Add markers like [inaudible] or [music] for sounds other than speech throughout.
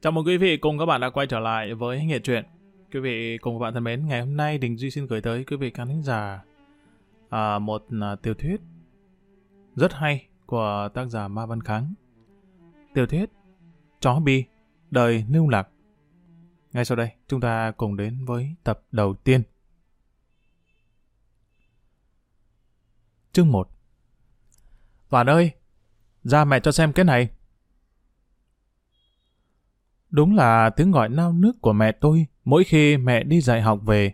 Chào mừng quý vị cùng các bạn đã quay trở lại với Nghệ truyện. Quý vị cùng các bạn thân mến, ngày hôm nay Đình Duy xin gửi tới quý vị khán thính giả à, một à, tiểu thuyết rất hay của tác giả Ma Văn Kháng. Tiểu thuyết Chó Bi, đời lưu lạc. Ngay sau đây, chúng ta cùng đến với tập đầu tiên. Chương 1 Toàn ơi, ra mẹ cho xem cái này. Đúng là tiếng gọi nao nước của mẹ tôi mỗi khi mẹ đi dạy học về.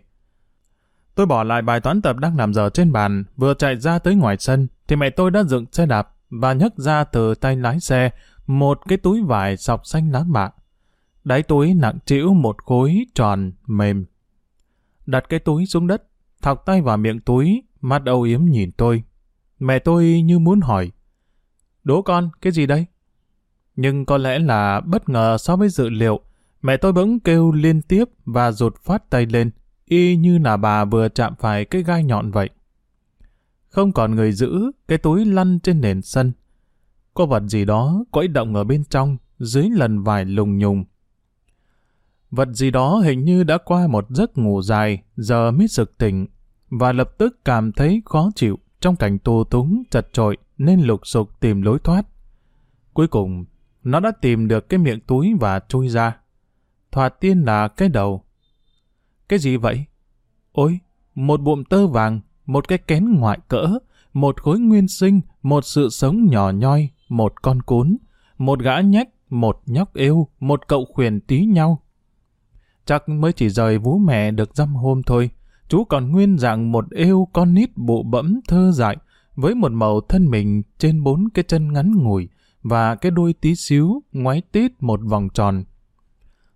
Tôi bỏ lại bài toán tập đang làm giờ trên bàn, vừa chạy ra tới ngoài sân, thì mẹ tôi đã dựng xe đạp và nhấc ra từ tay lái xe một cái túi vải sọc xanh lá mạ. Đáy túi nặng trĩu một khối tròn, mềm. Đặt cái túi xuống đất, thọc tay vào miệng túi, mắt âu yếm nhìn tôi. Mẹ tôi như muốn hỏi, Đố con, cái gì đây? Nhưng có lẽ là bất ngờ so với dự liệu, mẹ tôi bỗng kêu liên tiếp và rụt phát tay lên, y như là bà vừa chạm phải cái gai nhọn vậy. Không còn người giữ, cái túi lăn trên nền sân. Có vật gì đó quẫy động ở bên trong, dưới lần vải lùng nhùng. Vật gì đó hình như đã qua một giấc ngủ dài, giờ mới sực tỉnh, và lập tức cảm thấy khó chịu trong cảnh tù túng, chật trội, nên lục sục tìm lối thoát. Cuối cùng, nó đã tìm được cái miệng túi và chui ra. Thoạt tiên là cái đầu. Cái gì vậy? Ôi, một bụng tơ vàng, một cái kén ngoại cỡ, một khối nguyên sinh, một sự sống nhỏ nhoi, một con cún, một gã nhách, một nhóc yêu, một cậu khuyển tí nhau. Chắc mới chỉ rời vú mẹ được dăm hôm thôi, chú còn nguyên dạng một yêu con nít bụ bẫm thơ dại, với một màu thân mình trên bốn cái chân ngắn ngủi và cái đuôi tí xíu ngoáy tít một vòng tròn.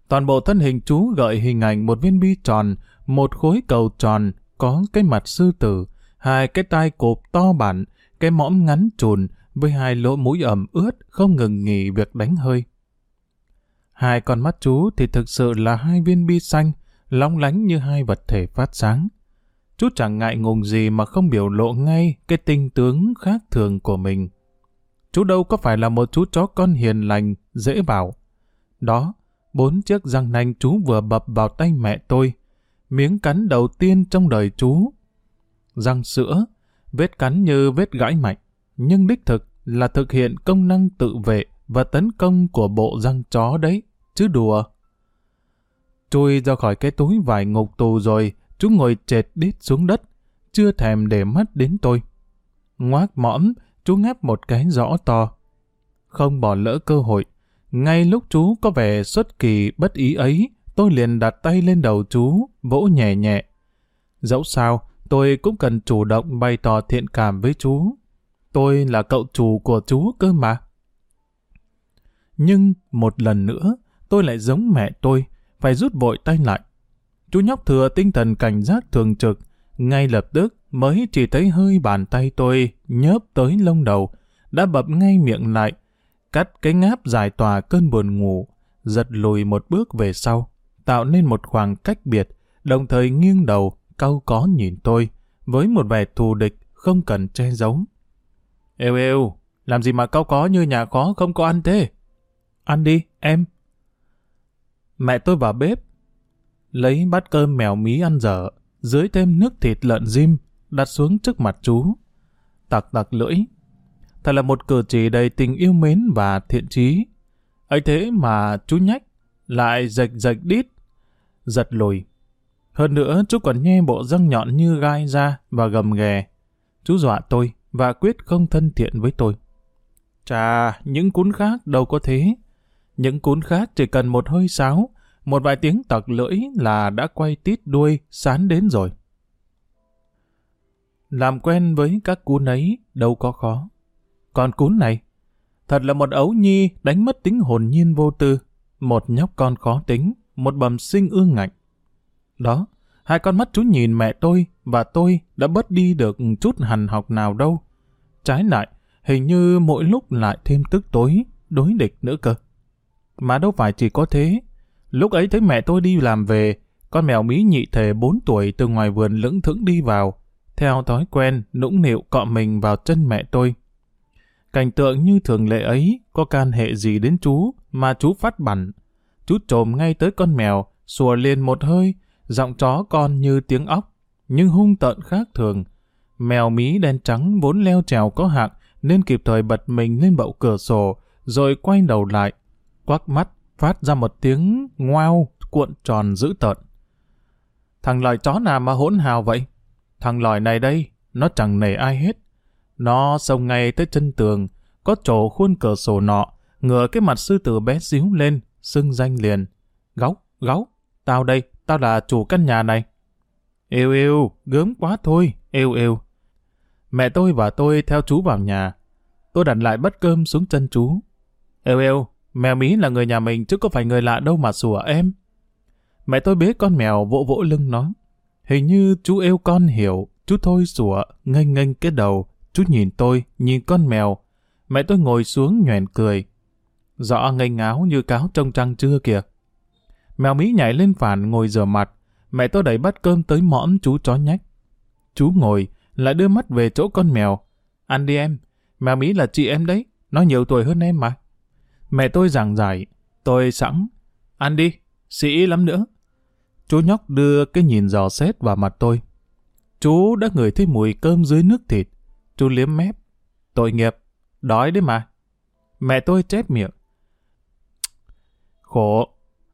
Toàn bộ thân hình chú gợi hình ảnh một viên bi tròn, một khối cầu tròn, có cái mặt sư tử, hai cái tai cộp to bản, cái mõm ngắn trùn với hai lỗ mũi ẩm ướt không ngừng nghỉ việc đánh hơi. Hai con mắt chú thì thực sự là hai viên bi xanh, long lánh như hai vật thể phát sáng. Chú chẳng ngại ngùng gì mà không biểu lộ ngay cái tinh tướng khác thường của mình. Chú đâu có phải là một chú chó con hiền lành, dễ bảo. Đó, bốn chiếc răng nanh chú vừa bập vào tay mẹ tôi. Miếng cắn đầu tiên trong đời chú. Răng sữa, vết cắn như vết gãi mạnh, nhưng đích thực là thực hiện công năng tự vệ và tấn công của bộ răng chó đấy, chứ đùa. Chui ra khỏi cái túi vải ngục tù rồi, chú ngồi chệt đít xuống đất, chưa thèm để mắt đến tôi. Ngoác mõm, chú ngáp một cái rõ to. Không bỏ lỡ cơ hội, ngay lúc chú có vẻ xuất kỳ bất ý ấy, tôi liền đặt tay lên đầu chú, vỗ nhẹ nhẹ. Dẫu sao, tôi cũng cần chủ động bày tỏ thiện cảm với chú. Tôi là cậu chủ của chú cơ mà. Nhưng một lần nữa, tôi lại giống mẹ tôi, phải rút vội tay lại. Chú nhóc thừa tinh thần cảnh giác thường trực, ngay lập tức mới chỉ thấy hơi bàn tay tôi nhớp tới lông đầu, đã bập ngay miệng lại, cắt cái ngáp giải tỏa cơn buồn ngủ, giật lùi một bước về sau, tạo nên một khoảng cách biệt, đồng thời nghiêng đầu, cau có nhìn tôi, với một vẻ thù địch không cần che giấu. Êu êu, làm gì mà cau có như nhà khó không có ăn thế? Ăn đi, em. Mẹ tôi vào bếp, lấy bát cơm mèo mí ăn dở, dưới thêm nước thịt lợn diêm, đặt xuống trước mặt chú. Tặc tặc lưỡi. Thật là một cử chỉ đầy tình yêu mến và thiện trí. ấy thế mà chú nhách, lại rạch rạch đít, giật lùi. Hơn nữa, chú còn nhe bộ răng nhọn như gai ra và gầm ghè. Chú dọa tôi và quyết không thân thiện với tôi. Chà, những cún khác đâu có thế. Những cún khác chỉ cần một hơi sáo, một vài tiếng tặc lưỡi là đã quay tít đuôi, sán đến rồi. Làm quen với các cún ấy đâu có khó. Còn cún này, thật là một ấu nhi đánh mất tính hồn nhiên vô tư, một nhóc con khó tính, một bầm sinh ương ngạnh. Đó, hai con mắt chú nhìn mẹ tôi và tôi đã bớt đi được chút hành học nào đâu. Trái lại, hình như mỗi lúc lại thêm tức tối, đối địch nữa cơ. Mà đâu phải chỉ có thế. Lúc ấy thấy mẹ tôi đi làm về, con mèo Mỹ nhị thể 4 tuổi từ ngoài vườn lững thững đi vào, theo thói quen, nũng nịu cọ mình vào chân mẹ tôi. Cảnh tượng như thường lệ ấy có can hệ gì đến chú mà chú phát bẩn. chú trồm ngay tới con mèo, sùa liền một hơi, giọng chó con như tiếng óc, nhưng hung tợn khác thường. Mèo mí đen trắng vốn leo trèo có hạng, nên kịp thời bật mình lên bậu cửa sổ, rồi quay đầu lại, quắc mắt, phát ra một tiếng ngoao cuộn tròn dữ tợn. Thằng loài chó nào mà hỗn hào vậy? Thằng loài này đây, nó chẳng nể ai hết. Nó xông ngay tới chân tường, có trổ khuôn cửa sổ nọ, ngửa cái mặt sư tử bé xíu lên, xưng danh liền. Gấu, gấu, tao đây, tao là chủ căn nhà này. Yêu yêu, gớm quá thôi, yêu yêu. Mẹ tôi và tôi theo chú vào nhà. Tôi đặt lại bát cơm xuống chân chú. Yêu yêu, mèo mí là người nhà mình chứ có phải người lạ đâu mà sủa em. Mẹ tôi bế con mèo vỗ vỗ lưng nó. Hình như chú yêu con hiểu, chú thôi sủa, nghênh nghênh cái đầu. Chú nhìn tôi, nhìn con mèo. Mẹ tôi ngồi xuống nhoèn cười. Rõ ngây ngáo như cáo trong trăng trưa kìa. Mèo mí nhảy lên phản ngồi rửa mặt. Mẹ tôi đẩy bát cơm tới mõm chú chó nhách. Chú ngồi, lại đưa mắt về chỗ con mèo. Ăn đi em, mèo mí là chị em đấy, nó nhiều tuổi hơn em mà. Mẹ tôi giảng giải, tôi sẵn. Ăn đi, sĩ lắm nữa. Chú nhóc đưa cái nhìn dò xét vào mặt tôi. Chú đã ngửi thấy mùi cơm dưới nước thịt. Chú liếm mép. Tội nghiệp, đói đấy mà. Mẹ tôi chép miệng. Khổ,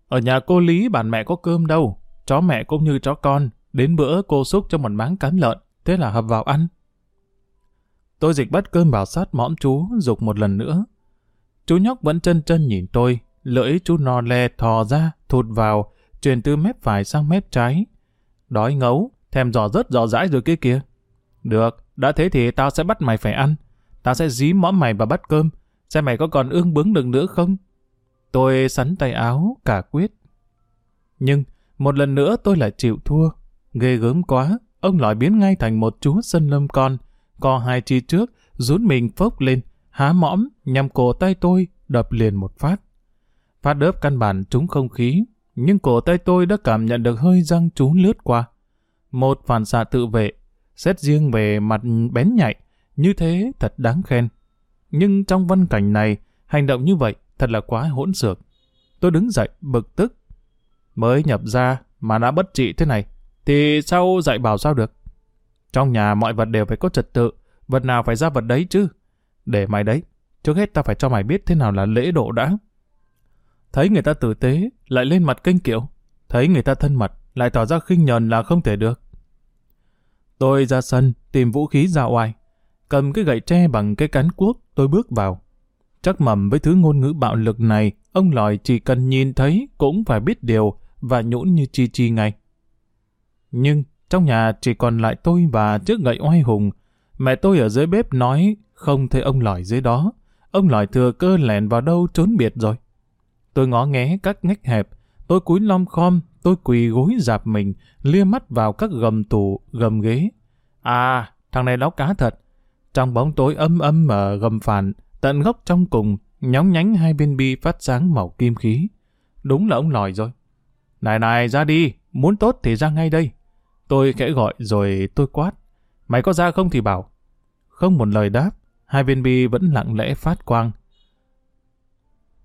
ở nhà cô Lý bạn mẹ có cơm đâu. Chó mẹ cũng như chó con. Đến bữa cô xúc cho một máng cán lợn. Thế là hợp vào ăn. Tôi dịch bắt cơm vào sát mõm chú, dục một lần nữa. Chú nhóc vẫn chân chân nhìn tôi, lưỡi chú no le thò ra, thụt vào, truyền từ mép phải sang mép trái. Đói ngấu, thèm giò rớt giò dãi rồi kia kìa. Được, đã thế thì tao sẽ bắt mày phải ăn. Tao sẽ dí mõm mày vào bắt cơm, xem mày có còn ương bướng được nữa không. Tôi sắn tay áo, cả quyết. Nhưng, một lần nữa tôi lại chịu thua. Ghê gớm quá, ông lòi biến ngay thành một chú sân lâm con, co hai chi trước, rút mình phốc lên, há mõm, nhằm cổ tay tôi, đập liền một phát. Phát đớp căn bản trúng không khí, nhưng cổ tay tôi đã cảm nhận được hơi răng chú lướt qua. Một phản xạ tự vệ, xét riêng về mặt bén nhạy, như thế thật đáng khen. Nhưng trong văn cảnh này, hành động như vậy thật là quá hỗn xược. Tôi đứng dậy, bực tức. Mới nhập ra mà đã bất trị thế này, thì sao dạy bảo sao được? Trong nhà mọi vật đều phải có trật tự, vật nào phải ra vật đấy chứ. Để mày đấy, trước hết ta phải cho mày biết thế nào là lễ độ đã. Thấy người ta tử tế, lại lên mặt kênh kiệu. Thấy người ta thân mật, lại tỏ ra khinh nhờn là không thể được. Tôi ra sân, tìm vũ khí ra oai. Cầm cái gậy tre bằng cái cán cuốc, tôi bước vào. Chắc mầm với thứ ngôn ngữ bạo lực này, ông lòi chỉ cần nhìn thấy cũng phải biết điều và nhũn như chi chi ngay. Nhưng trong nhà chỉ còn lại tôi và chiếc gậy oai hùng. Mẹ tôi ở dưới bếp nói không thấy ông lòi dưới đó. Ông lòi thừa cơ lẻn vào đâu trốn biệt rồi. Tôi ngó nghé các ngách hẹp, tôi cúi lom khom, tôi quỳ gối dạp mình, lia mắt vào các gầm tủ, gầm ghế. À, thằng này láo cá thật. Trong bóng tối âm âm ở gầm phản, tận gốc trong cùng, nhóng nhánh hai bên bi phát sáng màu kim khí. Đúng là ông lòi rồi. Này này, ra đi, muốn tốt thì ra ngay đây. Tôi khẽ gọi rồi tôi quát. Mày có ra không thì bảo. Không một lời đáp, hai viên bi vẫn lặng lẽ phát quang.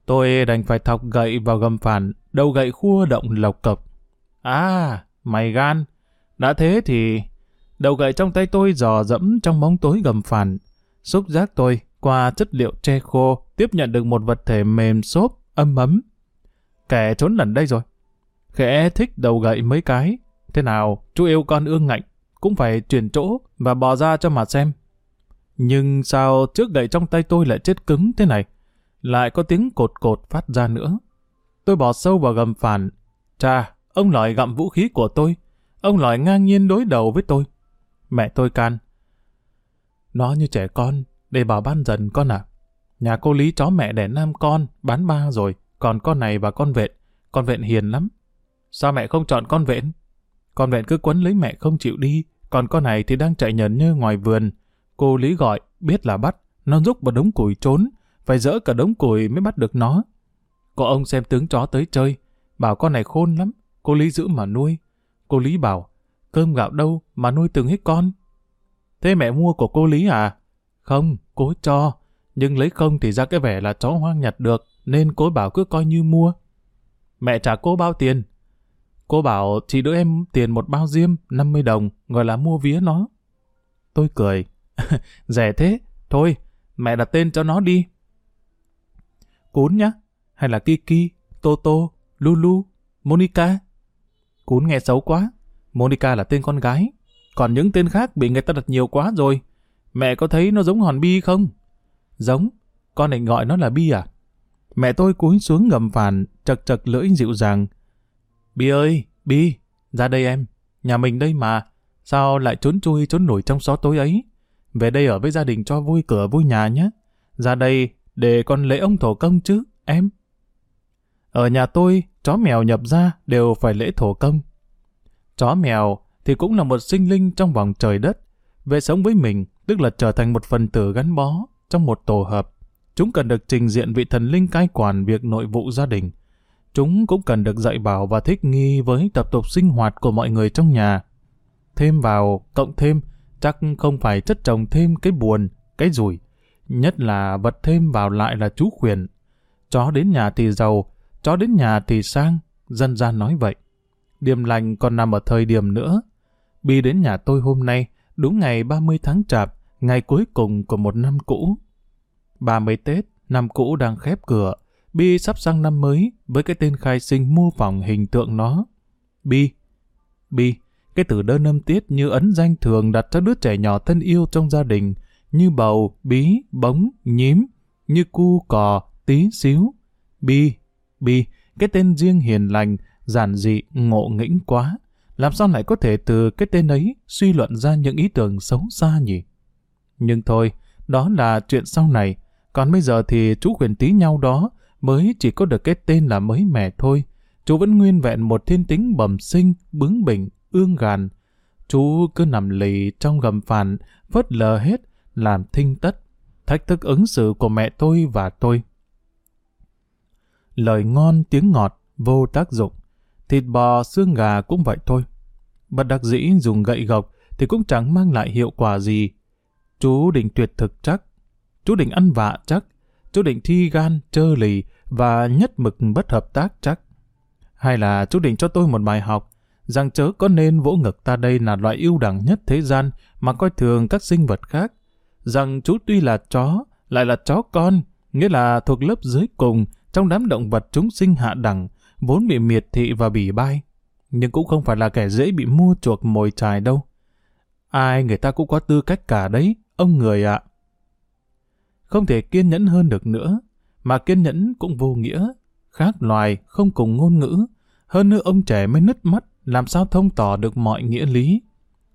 Tôi đành phải thọc gậy vào gầm phản, đầu gậy khua động lộc cộc. À, mày gan. Đã thế thì... Đầu gậy trong tay tôi dò dẫm trong bóng tối gầm phản. Xúc giác tôi qua chất liệu tre khô tiếp nhận được một vật thể mềm xốp, âm ấm. Kẻ trốn lần đây rồi. Khẽ thích đầu gậy mấy cái. Thế nào, chú yêu con ương ngạnh, cũng phải chuyển chỗ và bò ra cho mà xem. Nhưng sao trước gậy trong tay tôi lại chết cứng thế này? Lại có tiếng cột cột phát ra nữa. Tôi bò sâu vào gầm phản. Cha, ông lòi gặm vũ khí của tôi. Ông lòi ngang nhiên đối đầu với tôi. Mẹ tôi can. Nó như trẻ con, để bảo ban dần con à. Nhà cô Lý chó mẹ đẻ nam con, bán ba rồi, còn con này và con vện. Con vện hiền lắm. Sao mẹ không chọn con vện? Con vẹn cứ quấn lấy mẹ không chịu đi, còn con này thì đang chạy nhờn như ngoài vườn. Cô Lý gọi, biết là bắt, nó rúc vào đống củi trốn, phải dỡ cả đống củi mới bắt được nó. Có ông xem tướng chó tới chơi, bảo con này khôn lắm, cô Lý giữ mà nuôi. Cô Lý bảo, cơm gạo đâu mà nuôi từng hết con. Thế mẹ mua của cô Lý à? Không, cô cho, nhưng lấy không thì ra cái vẻ là chó hoang nhặt được, nên cô bảo cứ coi như mua. Mẹ trả cô bao tiền? Cô bảo chị đỡ em tiền một bao diêm 50 đồng, gọi là mua vía nó. Tôi cười. [laughs] Rẻ thế, thôi, mẹ đặt tên cho nó đi. Cún nhá, hay là Kiki, Toto, Lulu, Monica? Cún nghe xấu quá. Monica là tên con gái. Còn những tên khác bị người ta đặt nhiều quá rồi. Mẹ có thấy nó giống hòn bi không? Giống. Con định gọi nó là bi à? Mẹ tôi cúi xuống ngầm phản, chật chật lưỡi dịu dàng. Bi ơi, Bi, ra đây em. Nhà mình đây mà. Sao lại trốn chui trốn nổi trong xó tối ấy? Về đây ở với gia đình cho vui cửa vui nhà nhé. Ra đây để con lễ ông thổ công chứ, em. Ở nhà tôi, chó mèo nhập ra đều phải lễ thổ công. Chó mèo thì cũng là một sinh linh trong vòng trời đất. Về sống với mình, tức là trở thành một phần tử gắn bó trong một tổ hợp. Chúng cần được trình diện vị thần linh cai quản việc nội vụ gia đình. Chúng cũng cần được dạy bảo và thích nghi với tập tục sinh hoạt của mọi người trong nhà. Thêm vào, cộng thêm, chắc không phải chất trồng thêm cái buồn, cái rủi. Nhất là vật thêm vào lại là chú khuyển. Chó đến nhà thì giàu, chó đến nhà thì sang, dân gian nói vậy. Điểm lành còn nằm ở thời điểm nữa. Bi đến nhà tôi hôm nay, đúng ngày 30 tháng chạp, ngày cuối cùng của một năm cũ. 30 Tết, năm cũ đang khép cửa, Bi sắp sang năm mới với cái tên khai sinh mô phỏng hình tượng nó. Bi. Bi, cái từ đơn âm tiết như ấn danh thường đặt cho đứa trẻ nhỏ thân yêu trong gia đình, như bầu, bí, bóng, nhím, như cu, cò, tí xíu. Bi, Bi, cái tên riêng hiền lành, giản dị, ngộ nghĩnh quá. Làm sao lại có thể từ cái tên ấy suy luận ra những ý tưởng xấu xa nhỉ? Nhưng thôi, đó là chuyện sau này. Còn bây giờ thì chú quyền tí nhau đó mới chỉ có được cái tên là mới mẻ thôi. Chú vẫn nguyên vẹn một thiên tính bẩm sinh, bướng bỉnh, ương gàn. Chú cứ nằm lì trong gầm phản, phớt lờ hết, làm thinh tất, thách thức ứng xử của mẹ tôi và tôi. Lời ngon tiếng ngọt, vô tác dụng. Thịt bò, xương gà cũng vậy thôi. Bất đắc dĩ dùng gậy gộc thì cũng chẳng mang lại hiệu quả gì. Chú định tuyệt thực chắc. Chú định ăn vạ chắc chú định thi gan, trơ lì và nhất mực bất hợp tác chắc. Hay là chú định cho tôi một bài học, rằng chớ có nên vỗ ngực ta đây là loại ưu đẳng nhất thế gian mà coi thường các sinh vật khác. Rằng chú tuy là chó, lại là chó con, nghĩa là thuộc lớp dưới cùng trong đám động vật chúng sinh hạ đẳng, vốn bị miệt thị và bỉ bai. Nhưng cũng không phải là kẻ dễ bị mua chuộc mồi trài đâu. Ai người ta cũng có tư cách cả đấy, ông người ạ không thể kiên nhẫn hơn được nữa, mà kiên nhẫn cũng vô nghĩa, khác loài, không cùng ngôn ngữ. Hơn nữa ông trẻ mới nứt mắt, làm sao thông tỏ được mọi nghĩa lý.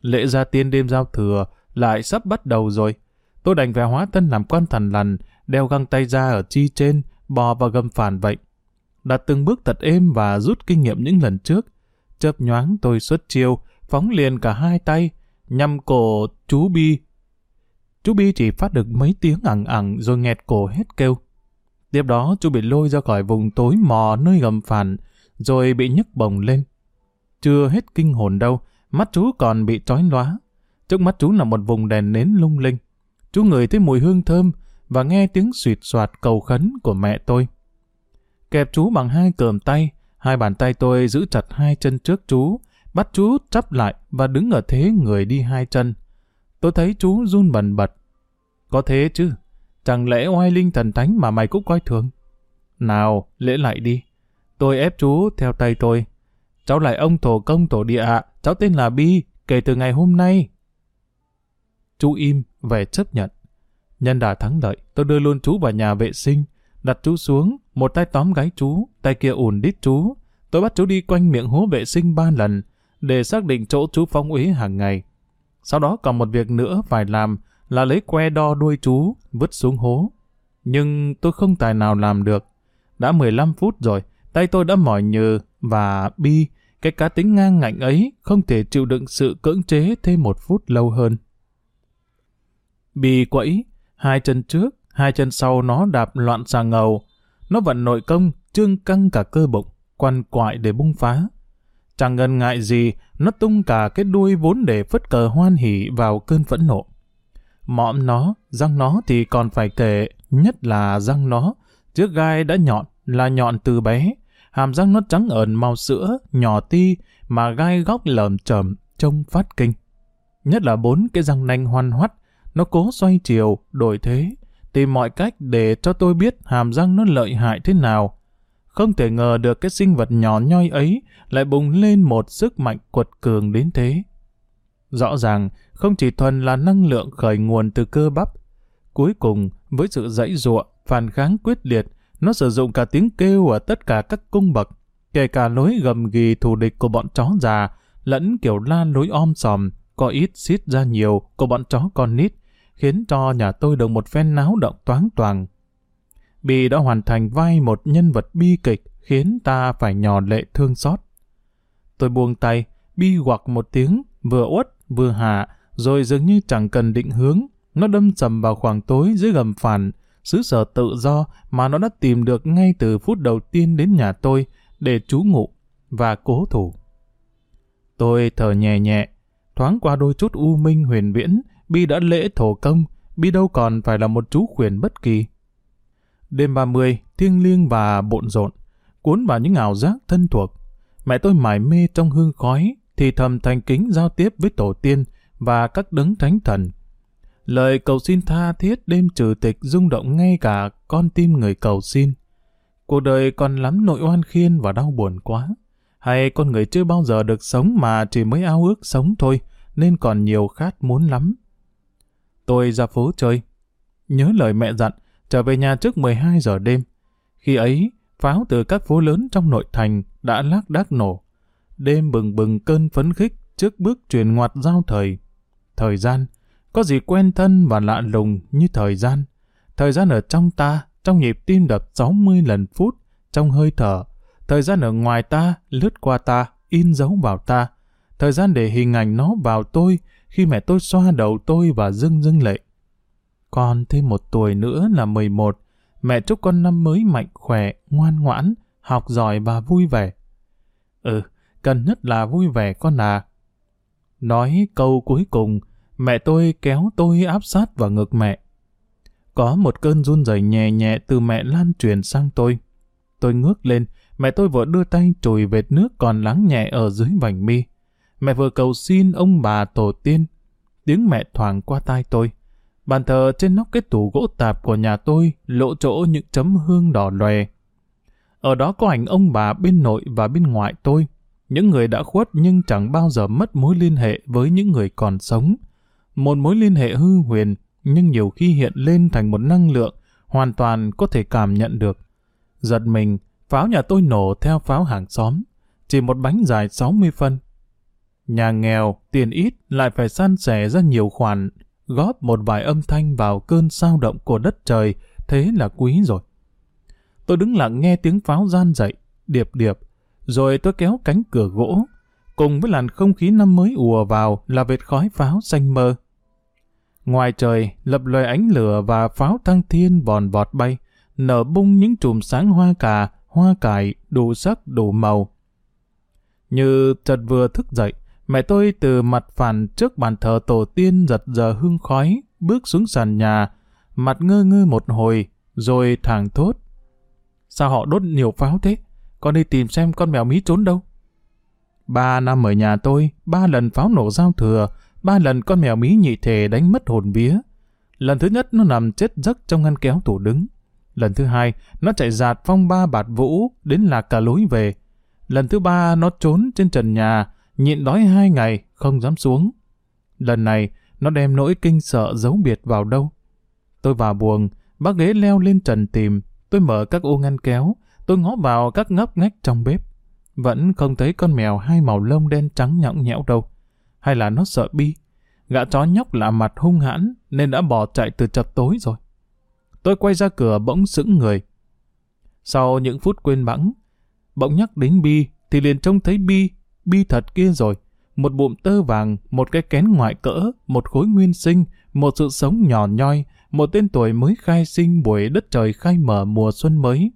Lễ gia tiên đêm giao thừa lại sắp bắt đầu rồi. Tôi đành về hóa thân làm quan thần lằn, đeo găng tay ra ở chi trên, bò vào gầm phản vậy. Đặt từng bước thật êm và rút kinh nghiệm những lần trước. Chớp nhoáng tôi xuất chiêu, phóng liền cả hai tay, nhằm cổ chú Bi Chú Bi chỉ phát được mấy tiếng ẳng ẳng rồi nghẹt cổ hết kêu. Tiếp đó chú bị lôi ra khỏi vùng tối mò nơi gầm phản, rồi bị nhức bồng lên. Chưa hết kinh hồn đâu, mắt chú còn bị trói lóa. Trước mắt chú là một vùng đèn nến lung linh. Chú ngửi thấy mùi hương thơm và nghe tiếng suyệt soạt cầu khấn của mẹ tôi. Kẹp chú bằng hai cườm tay, hai bàn tay tôi giữ chặt hai chân trước chú, bắt chú chắp lại và đứng ở thế người đi hai chân. Tôi thấy chú run bần bật. Có thế chứ, chẳng lẽ oai linh thần thánh mà mày cũng coi thường? Nào, lễ lại đi. Tôi ép chú theo tay tôi. Cháu lại ông thổ công tổ địa ạ, cháu tên là Bi, kể từ ngày hôm nay. Chú im, vẻ chấp nhận. Nhân đà thắng lợi, tôi đưa luôn chú vào nhà vệ sinh, đặt chú xuống, một tay tóm gáy chú, tay kia ủn đít chú. Tôi bắt chú đi quanh miệng hố vệ sinh ba lần, để xác định chỗ chú phong úy hàng ngày. Sau đó còn một việc nữa phải làm là lấy que đo đuôi chú, vứt xuống hố. Nhưng tôi không tài nào làm được. Đã 15 phút rồi, tay tôi đã mỏi nhừ và bi, cái cá tính ngang ngạnh ấy không thể chịu đựng sự cưỡng chế thêm một phút lâu hơn. Bi quẫy, hai chân trước, hai chân sau nó đạp loạn xà ngầu. Nó vận nội công, trương căng cả cơ bụng, quằn quại để bung phá. Chẳng ngần ngại gì, nó tung cả cái đuôi vốn để phất cờ hoan hỉ vào cơn phẫn nộ. Mõm nó, răng nó thì còn phải kể, nhất là răng nó. Chiếc gai đã nhọn, là nhọn từ bé. hàm răng nó trắng ẩn màu sữa, nhỏ ti, mà gai góc lởm chởm, trông phát kinh. Nhất là bốn cái răng nanh hoan hoắt, nó cố xoay chiều, đổi thế, tìm mọi cách để cho tôi biết hàm răng nó lợi hại thế nào. Không thể ngờ được cái sinh vật nhỏ nhoi ấy lại bùng lên một sức mạnh quật cường đến thế. Rõ ràng, không chỉ thuần là năng lượng khởi nguồn từ cơ bắp. Cuối cùng, với sự dãy ruộng, phản kháng quyết liệt, nó sử dụng cả tiếng kêu ở tất cả các cung bậc, kể cả lối gầm ghì thù địch của bọn chó già, lẫn kiểu la lối om sòm, có ít xít ra nhiều của bọn chó con nít, khiến cho nhà tôi được một phen náo động toáng toàn. Bi đã hoàn thành vai một nhân vật bi kịch khiến ta phải nhỏ lệ thương xót. Tôi buông tay, bi hoặc một tiếng, vừa uất vừa hạ, rồi dường như chẳng cần định hướng, nó đâm sầm vào khoảng tối dưới gầm phản, xứ sở tự do mà nó đã tìm được ngay từ phút đầu tiên đến nhà tôi để trú ngụ và cố thủ. Tôi thở nhẹ nhẹ, thoáng qua đôi chút u minh huyền viễn, Bi đã lễ thổ công, Bi đâu còn phải là một chú khuyển bất kỳ. Đêm 30, thiêng liêng và bộn rộn, cuốn vào những ảo giác thân thuộc. Mẹ tôi mải mê trong hương khói, thì thầm thành kính giao tiếp với tổ tiên và các đấng thánh thần. Lời cầu xin tha thiết đêm trừ tịch rung động ngay cả con tim người cầu xin. Cuộc đời còn lắm nội oan khiên và đau buồn quá. Hay con người chưa bao giờ được sống mà chỉ mới ao ước sống thôi, nên còn nhiều khát muốn lắm. Tôi ra phố chơi. Nhớ lời mẹ dặn, trở về nhà trước 12 giờ đêm. Khi ấy, pháo từ các phố lớn trong nội thành đã lác đác nổ. Đêm bừng bừng cơn phấn khích trước bước truyền ngoặt giao thời. Thời gian, có gì quen thân và lạ lùng như thời gian. Thời gian ở trong ta, trong nhịp tim đập 60 lần phút, trong hơi thở. Thời gian ở ngoài ta, lướt qua ta, in dấu vào ta. Thời gian để hình ảnh nó vào tôi, khi mẹ tôi xoa đầu tôi và dưng dưng lệ. Con thêm một tuổi nữa là 11, mẹ chúc con năm mới mạnh khỏe, ngoan ngoãn, học giỏi và vui vẻ. Ừ, cần nhất là vui vẻ con à. Nói câu cuối cùng, mẹ tôi kéo tôi áp sát vào ngực mẹ. Có một cơn run rẩy nhẹ nhẹ từ mẹ lan truyền sang tôi. Tôi ngước lên, mẹ tôi vừa đưa tay chùi vệt nước còn lắng nhẹ ở dưới vành mi. Mẹ vừa cầu xin ông bà tổ tiên. Tiếng mẹ thoảng qua tai tôi. Bàn thờ trên nóc cái tủ gỗ tạp của nhà tôi lộ chỗ những chấm hương đỏ lòe. Ở đó có ảnh ông bà bên nội và bên ngoại tôi. Những người đã khuất nhưng chẳng bao giờ mất mối liên hệ với những người còn sống. Một mối liên hệ hư huyền nhưng nhiều khi hiện lên thành một năng lượng hoàn toàn có thể cảm nhận được. Giật mình, pháo nhà tôi nổ theo pháo hàng xóm. Chỉ một bánh dài 60 phân, Nhà nghèo, tiền ít lại phải san sẻ ra nhiều khoản, góp một vài âm thanh vào cơn sao động của đất trời, thế là quý rồi. Tôi đứng lặng nghe tiếng pháo gian dậy, điệp điệp, rồi tôi kéo cánh cửa gỗ, cùng với làn không khí năm mới ùa vào là vệt khói pháo xanh mơ. Ngoài trời, lập lời ánh lửa và pháo thăng thiên vòn vọt bay, nở bung những chùm sáng hoa cà, hoa cải, đủ sắc đủ màu. Như chợt vừa thức dậy, Mẹ tôi từ mặt phản trước bàn thờ tổ tiên giật giờ hương khói, bước xuống sàn nhà, mặt ngơ ngơ một hồi, rồi thẳng thốt. Sao họ đốt nhiều pháo thế? Con đi tìm xem con mèo mí trốn đâu. Ba năm ở nhà tôi, ba lần pháo nổ giao thừa, ba lần con mèo mí nhị thể đánh mất hồn vía. Lần thứ nhất nó nằm chết giấc trong ngăn kéo tủ đứng. Lần thứ hai, nó chạy giạt phong ba bạt vũ đến lạc cả lối về. Lần thứ ba, nó trốn trên trần nhà, nhịn đói hai ngày, không dám xuống. Lần này, nó đem nỗi kinh sợ giấu biệt vào đâu. Tôi vào buồng, bác ghế leo lên trần tìm, tôi mở các ô ngăn kéo, tôi ngó vào các ngóc ngách trong bếp. Vẫn không thấy con mèo hai màu lông đen trắng nhõng nhẽo đâu. Hay là nó sợ bi? Gã chó nhóc lạ mặt hung hãn nên đã bỏ chạy từ chập tối rồi. Tôi quay ra cửa bỗng sững người. Sau những phút quên bẵng, bỗng nhắc đến Bi thì liền trông thấy Bi bi thật kia rồi. Một bụng tơ vàng, một cái kén ngoại cỡ, một khối nguyên sinh, một sự sống nhỏ nhoi, một tên tuổi mới khai sinh buổi đất trời khai mở mùa xuân mới.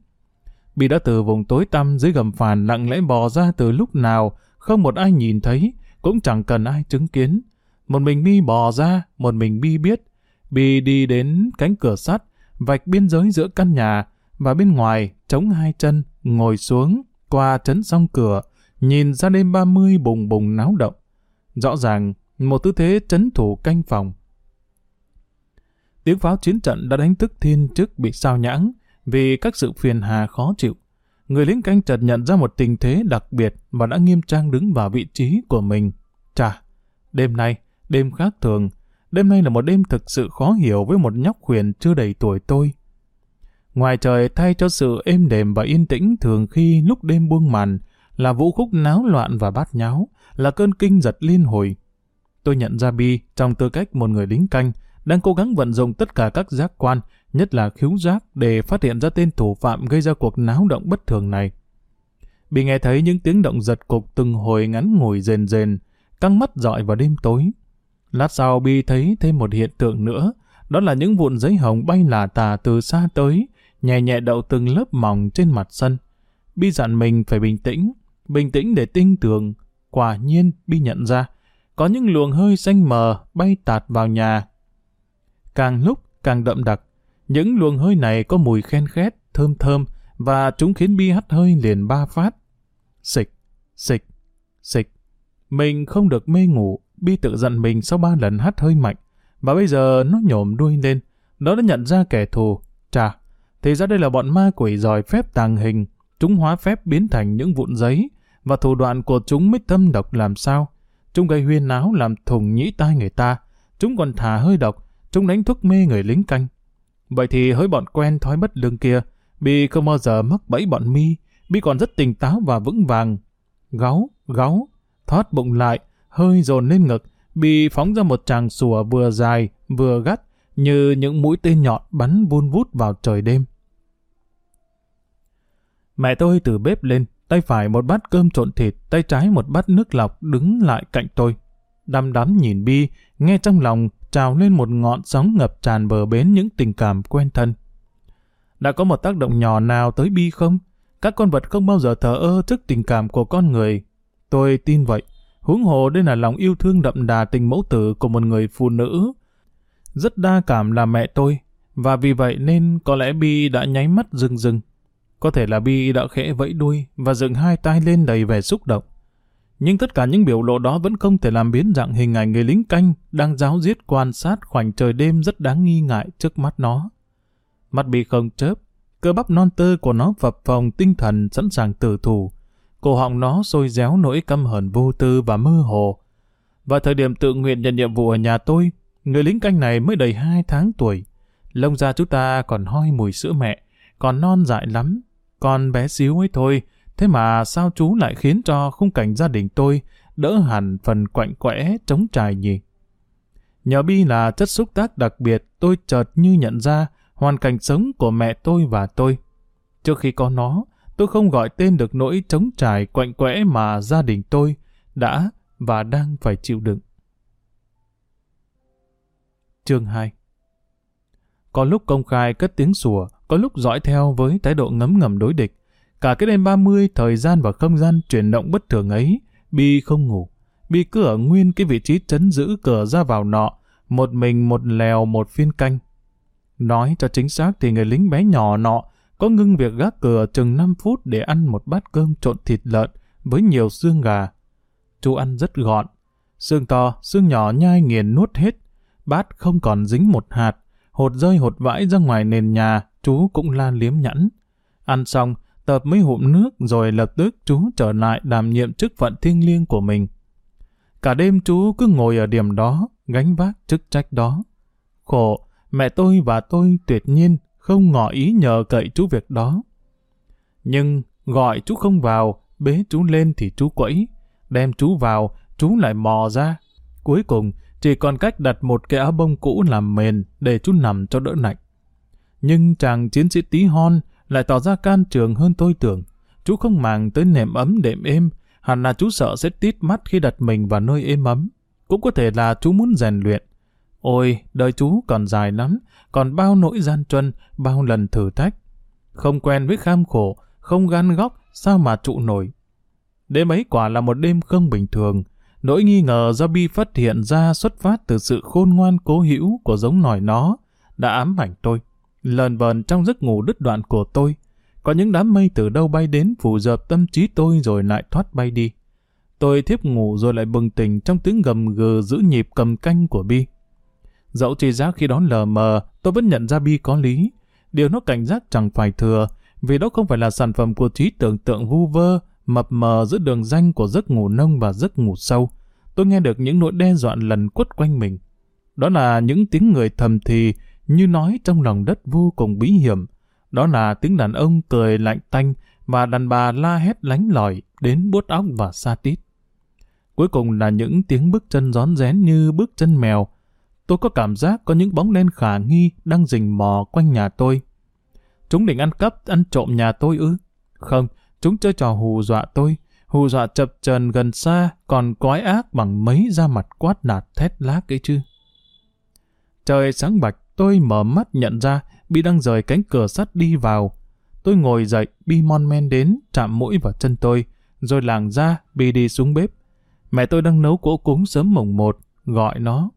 Bi đã từ vùng tối tăm dưới gầm phàn lặng lẽ bò ra từ lúc nào, không một ai nhìn thấy, cũng chẳng cần ai chứng kiến. Một mình Bi bò ra, một mình Bi biết. Bi đi đến cánh cửa sắt, vạch biên giới giữa căn nhà, và bên ngoài, chống hai chân, ngồi xuống, qua trấn song cửa, nhìn ra đêm 30 bùng bùng náo động. Rõ ràng, một tư thế trấn thủ canh phòng. Tiếng pháo chiến trận đã đánh thức thiên chức bị sao nhãng vì các sự phiền hà khó chịu. Người lính canh chợt nhận ra một tình thế đặc biệt và đã nghiêm trang đứng vào vị trí của mình. Chà, đêm nay, đêm khác thường, đêm nay là một đêm thực sự khó hiểu với một nhóc khuyển chưa đầy tuổi tôi. Ngoài trời thay cho sự êm đềm và yên tĩnh thường khi lúc đêm buông màn là vũ khúc náo loạn và bát nháo, là cơn kinh giật liên hồi. Tôi nhận ra Bi trong tư cách một người lính canh đang cố gắng vận dụng tất cả các giác quan, nhất là khiếu giác để phát hiện ra tên thủ phạm gây ra cuộc náo động bất thường này. Bi nghe thấy những tiếng động giật cục từng hồi ngắn ngủi rền rền, căng mắt dọi vào đêm tối. Lát sau Bi thấy thêm một hiện tượng nữa, đó là những vụn giấy hồng bay lả tà từ xa tới, nhẹ nhẹ đậu từng lớp mỏng trên mặt sân. Bi dặn mình phải bình tĩnh, bình tĩnh để tinh tường. Quả nhiên, Bi nhận ra, có những luồng hơi xanh mờ bay tạt vào nhà. Càng lúc càng đậm đặc, những luồng hơi này có mùi khen khét, thơm thơm, và chúng khiến Bi hắt hơi liền ba phát. Xịch, xịch, xịch. Mình không được mê ngủ, Bi tự giận mình sau ba lần hắt hơi mạnh, và bây giờ nó nhổm đuôi lên. Nó đã nhận ra kẻ thù. Chà, thì ra đây là bọn ma quỷ giỏi phép tàng hình, chúng hóa phép biến thành những vụn giấy, và thủ đoạn của chúng mới thâm độc làm sao. Chúng gây huyên náo làm thùng nhĩ tai người ta, chúng còn thả hơi độc, chúng đánh thuốc mê người lính canh. Vậy thì hỡi bọn quen thói bất lương kia, Bi không bao giờ mắc bẫy bọn mi, Bi còn rất tỉnh táo và vững vàng. Gáu, gáu, thoát bụng lại, hơi dồn lên ngực, Bi phóng ra một tràng sủa vừa dài, vừa gắt, như những mũi tên nhọn bắn vun vút vào trời đêm. Mẹ tôi từ bếp lên, tay phải một bát cơm trộn thịt, tay trái một bát nước lọc đứng lại cạnh tôi. Đăm đắm nhìn Bi, nghe trong lòng trào lên một ngọn sóng ngập tràn bờ bến những tình cảm quen thân. Đã có một tác động nhỏ nào tới Bi không? Các con vật không bao giờ thờ ơ trước tình cảm của con người. Tôi tin vậy. Huống hồ đây là lòng yêu thương đậm đà tình mẫu tử của một người phụ nữ. Rất đa cảm là mẹ tôi, và vì vậy nên có lẽ Bi đã nháy mắt rừng rừng. Có thể là Bi đã khẽ vẫy đuôi và dựng hai tay lên đầy vẻ xúc động. Nhưng tất cả những biểu lộ đó vẫn không thể làm biến dạng hình ảnh người lính canh đang giáo giết quan sát khoảnh trời đêm rất đáng nghi ngại trước mắt nó. Mắt Bi không chớp, cơ bắp non tơ của nó phập phồng tinh thần sẵn sàng tử thủ. Cổ họng nó sôi réo nỗi căm hờn vô tư và mơ hồ. Và thời điểm tự nguyện nhận nhiệm vụ ở nhà tôi, người lính canh này mới đầy hai tháng tuổi. Lông da chúng ta còn hoi mùi sữa mẹ, còn non dại lắm, con bé xíu ấy thôi, thế mà sao chú lại khiến cho khung cảnh gia đình tôi đỡ hẳn phần quạnh quẽ chống trải nhỉ? Nhờ Bi là chất xúc tác đặc biệt, tôi chợt như nhận ra hoàn cảnh sống của mẹ tôi và tôi. Trước khi có nó, tôi không gọi tên được nỗi chống trải quạnh quẽ mà gia đình tôi đã và đang phải chịu đựng. Chương 2 Có lúc công khai cất tiếng sủa, có lúc dõi theo với thái độ ngấm ngầm đối địch. Cả cái đêm 30, thời gian và không gian chuyển động bất thường ấy, Bi không ngủ. Bi cứ ở nguyên cái vị trí chấn giữ cửa ra vào nọ, một mình một lèo một phiên canh. Nói cho chính xác thì người lính bé nhỏ nọ có ngưng việc gác cửa chừng 5 phút để ăn một bát cơm trộn thịt lợn với nhiều xương gà. Chú ăn rất gọn, xương to, xương nhỏ nhai nghiền nuốt hết, bát không còn dính một hạt, hột rơi hột vãi ra ngoài nền nhà, chú cũng la liếm nhẵn. Ăn xong, tập mấy hụm nước rồi lập tức chú trở lại đảm nhiệm chức phận thiêng liêng của mình. Cả đêm chú cứ ngồi ở điểm đó, gánh vác chức trách đó. Khổ, mẹ tôi và tôi tuyệt nhiên không ngỏ ý nhờ cậy chú việc đó. Nhưng gọi chú không vào, bế chú lên thì chú quẫy, đem chú vào, chú lại mò ra. Cuối cùng, chỉ còn cách đặt một cái áo bông cũ làm mền để chú nằm cho đỡ lạnh. Nhưng chàng chiến sĩ tí hon lại tỏ ra can trường hơn tôi tưởng. Chú không màng tới nệm ấm đệm êm, hẳn là chú sợ sẽ tít mắt khi đặt mình vào nơi êm ấm. Cũng có thể là chú muốn rèn luyện. Ôi, đời chú còn dài lắm, còn bao nỗi gian truân, bao lần thử thách. Không quen với kham khổ, không gan góc, sao mà trụ nổi. Đêm ấy quả là một đêm không bình thường. Nỗi nghi ngờ do Bi phát hiện ra xuất phát từ sự khôn ngoan cố hữu của giống nòi nó, đã ám ảnh tôi lờn vờn trong giấc ngủ đứt đoạn của tôi. Có những đám mây từ đâu bay đến phủ dợp tâm trí tôi rồi lại thoát bay đi. Tôi thiếp ngủ rồi lại bừng tỉnh trong tiếng gầm gừ giữ nhịp cầm canh của Bi. Dẫu chỉ giác khi đó lờ mờ, tôi vẫn nhận ra Bi có lý. Điều nó cảnh giác chẳng phải thừa, vì đó không phải là sản phẩm của trí tưởng tượng vu vơ, mập mờ giữa đường danh của giấc ngủ nông và giấc ngủ sâu. Tôi nghe được những nỗi đe dọa lần quất quanh mình. Đó là những tiếng người thầm thì, như nói trong lòng đất vô cùng bí hiểm. Đó là tiếng đàn ông cười lạnh tanh và đàn bà la hét lánh lỏi đến buốt óc và xa tít. Cuối cùng là những tiếng bước chân rón rén như bước chân mèo. Tôi có cảm giác có những bóng đen khả nghi đang rình mò quanh nhà tôi. Chúng định ăn cắp, ăn trộm nhà tôi ư? Không, chúng chơi trò hù dọa tôi. Hù dọa chập trần gần xa, còn quái ác bằng mấy da mặt quát nạt thét lác ấy chứ. Trời sáng bạch, tôi mở mắt nhận ra Bi đang rời cánh cửa sắt đi vào. Tôi ngồi dậy, Bi mon men đến, chạm mũi vào chân tôi, rồi làng ra, Bi đi xuống bếp. Mẹ tôi đang nấu cỗ cúng sớm mùng một, gọi nó.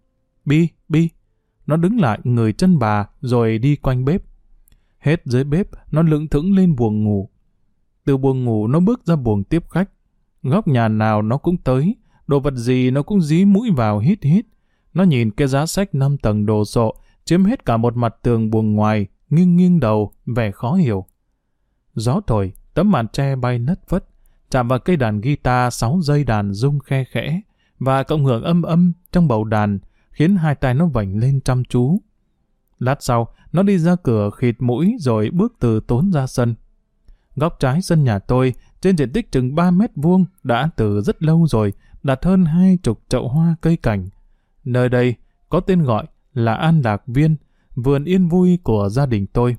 Bi, Bi. Nó đứng lại người chân bà, rồi đi quanh bếp. Hết dưới bếp, nó lững thững lên buồng ngủ. Từ buồng ngủ nó bước ra buồng tiếp khách. Góc nhà nào nó cũng tới, đồ vật gì nó cũng dí mũi vào hít hít. Nó nhìn cái giá sách năm tầng đồ sộ, chiếm hết cả một mặt tường buồng ngoài, nghiêng nghiêng đầu, vẻ khó hiểu. Gió thổi, tấm màn tre bay nất vất, chạm vào cây đàn guitar sáu dây đàn rung khe khẽ, và cộng hưởng âm âm trong bầu đàn, khiến hai tay nó vảnh lên chăm chú. Lát sau, nó đi ra cửa khịt mũi rồi bước từ tốn ra sân. Góc trái sân nhà tôi, trên diện tích chừng 3 mét vuông, đã từ rất lâu rồi, đặt hơn hai chục chậu hoa cây cảnh. Nơi đây có tên gọi là An Lạc Viên, vườn yên vui của gia đình tôi.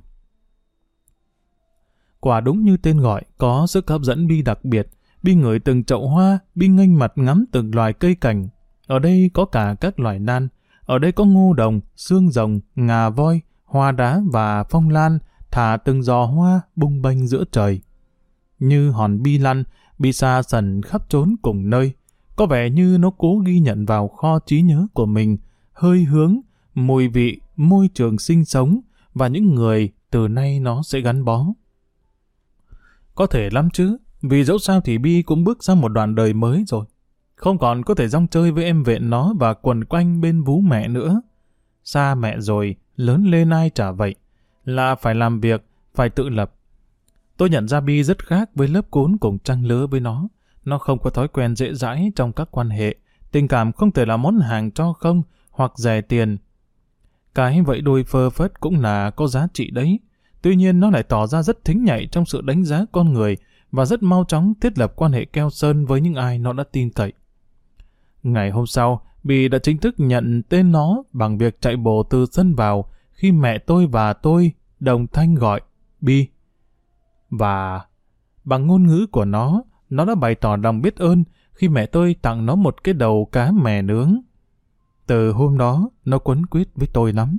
Quả đúng như tên gọi, có sức hấp dẫn bi đặc biệt, bi ngửi từng chậu hoa, bi nghênh mặt ngắm từng loài cây cảnh. Ở đây có cả các loài nan, ở đây có ngô đồng, xương rồng, ngà voi, hoa đá và phong lan, thả từng giò hoa bung bênh giữa trời. Như hòn bi lăn, bi xa sần khắp trốn cùng nơi, có vẻ như nó cố ghi nhận vào kho trí nhớ của mình, hơi hướng, mùi vị, môi trường sinh sống và những người từ nay nó sẽ gắn bó. Có thể lắm chứ, vì dẫu sao thì Bi cũng bước ra một đoạn đời mới rồi. Không còn có thể rong chơi với em vệ nó và quần quanh bên vú mẹ nữa. Xa mẹ rồi, lớn lên ai trả vậy. Là phải làm việc, phải tự lập. Tôi nhận ra Bi rất khác với lớp cún cùng trăng lứa với nó. Nó không có thói quen dễ dãi trong các quan hệ. Tình cảm không thể là món hàng cho không hoặc rẻ tiền. Cái vậy đôi phơ phất cũng là có giá trị đấy. Tuy nhiên nó lại tỏ ra rất thính nhạy trong sự đánh giá con người và rất mau chóng thiết lập quan hệ keo sơn với những ai nó đã tin cậy. Ngày hôm sau, Bì đã chính thức nhận tên nó bằng việc chạy bộ từ sân vào khi mẹ tôi và tôi đồng thanh gọi Bi. Và bằng ngôn ngữ của nó, nó đã bày tỏ lòng biết ơn khi mẹ tôi tặng nó một cái đầu cá mè nướng. Từ hôm đó, nó quấn quýt với tôi lắm.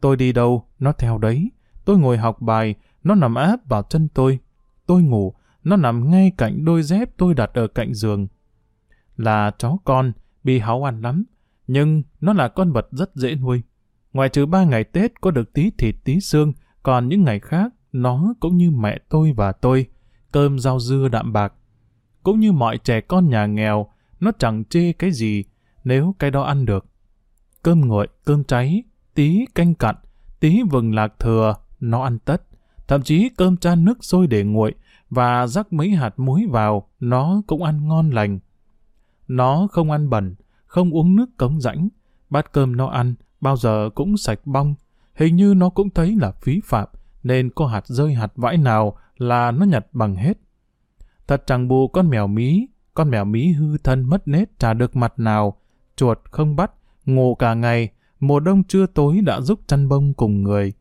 Tôi đi đâu, nó theo đấy. Tôi ngồi học bài, nó nằm áp vào chân tôi. Tôi ngủ, nó nằm ngay cạnh đôi dép tôi đặt ở cạnh giường. Là chó con, bị háu ăn lắm, nhưng nó là con vật rất dễ nuôi. Ngoài trừ ba ngày Tết có được tí thịt tí xương, còn những ngày khác, nó cũng như mẹ tôi và tôi, cơm rau dưa đạm bạc. Cũng như mọi trẻ con nhà nghèo, nó chẳng chê cái gì nếu cái đó ăn được. Cơm nguội, cơm cháy, tí canh cặn, tí vừng lạc thừa, nó ăn tất. Thậm chí cơm chan nước sôi để nguội và rắc mấy hạt muối vào, nó cũng ăn ngon lành. Nó không ăn bẩn, không uống nước cống rãnh. Bát cơm nó ăn, bao giờ cũng sạch bong. Hình như nó cũng thấy là phí phạm, nên có hạt rơi hạt vãi nào là nó nhặt bằng hết. Thật chẳng bù con mèo mí, con mèo mí hư thân mất nết trả được mặt nào, chuột không bắt, ngủ cả ngày, mùa đông trưa tối đã giúp chăn bông cùng người.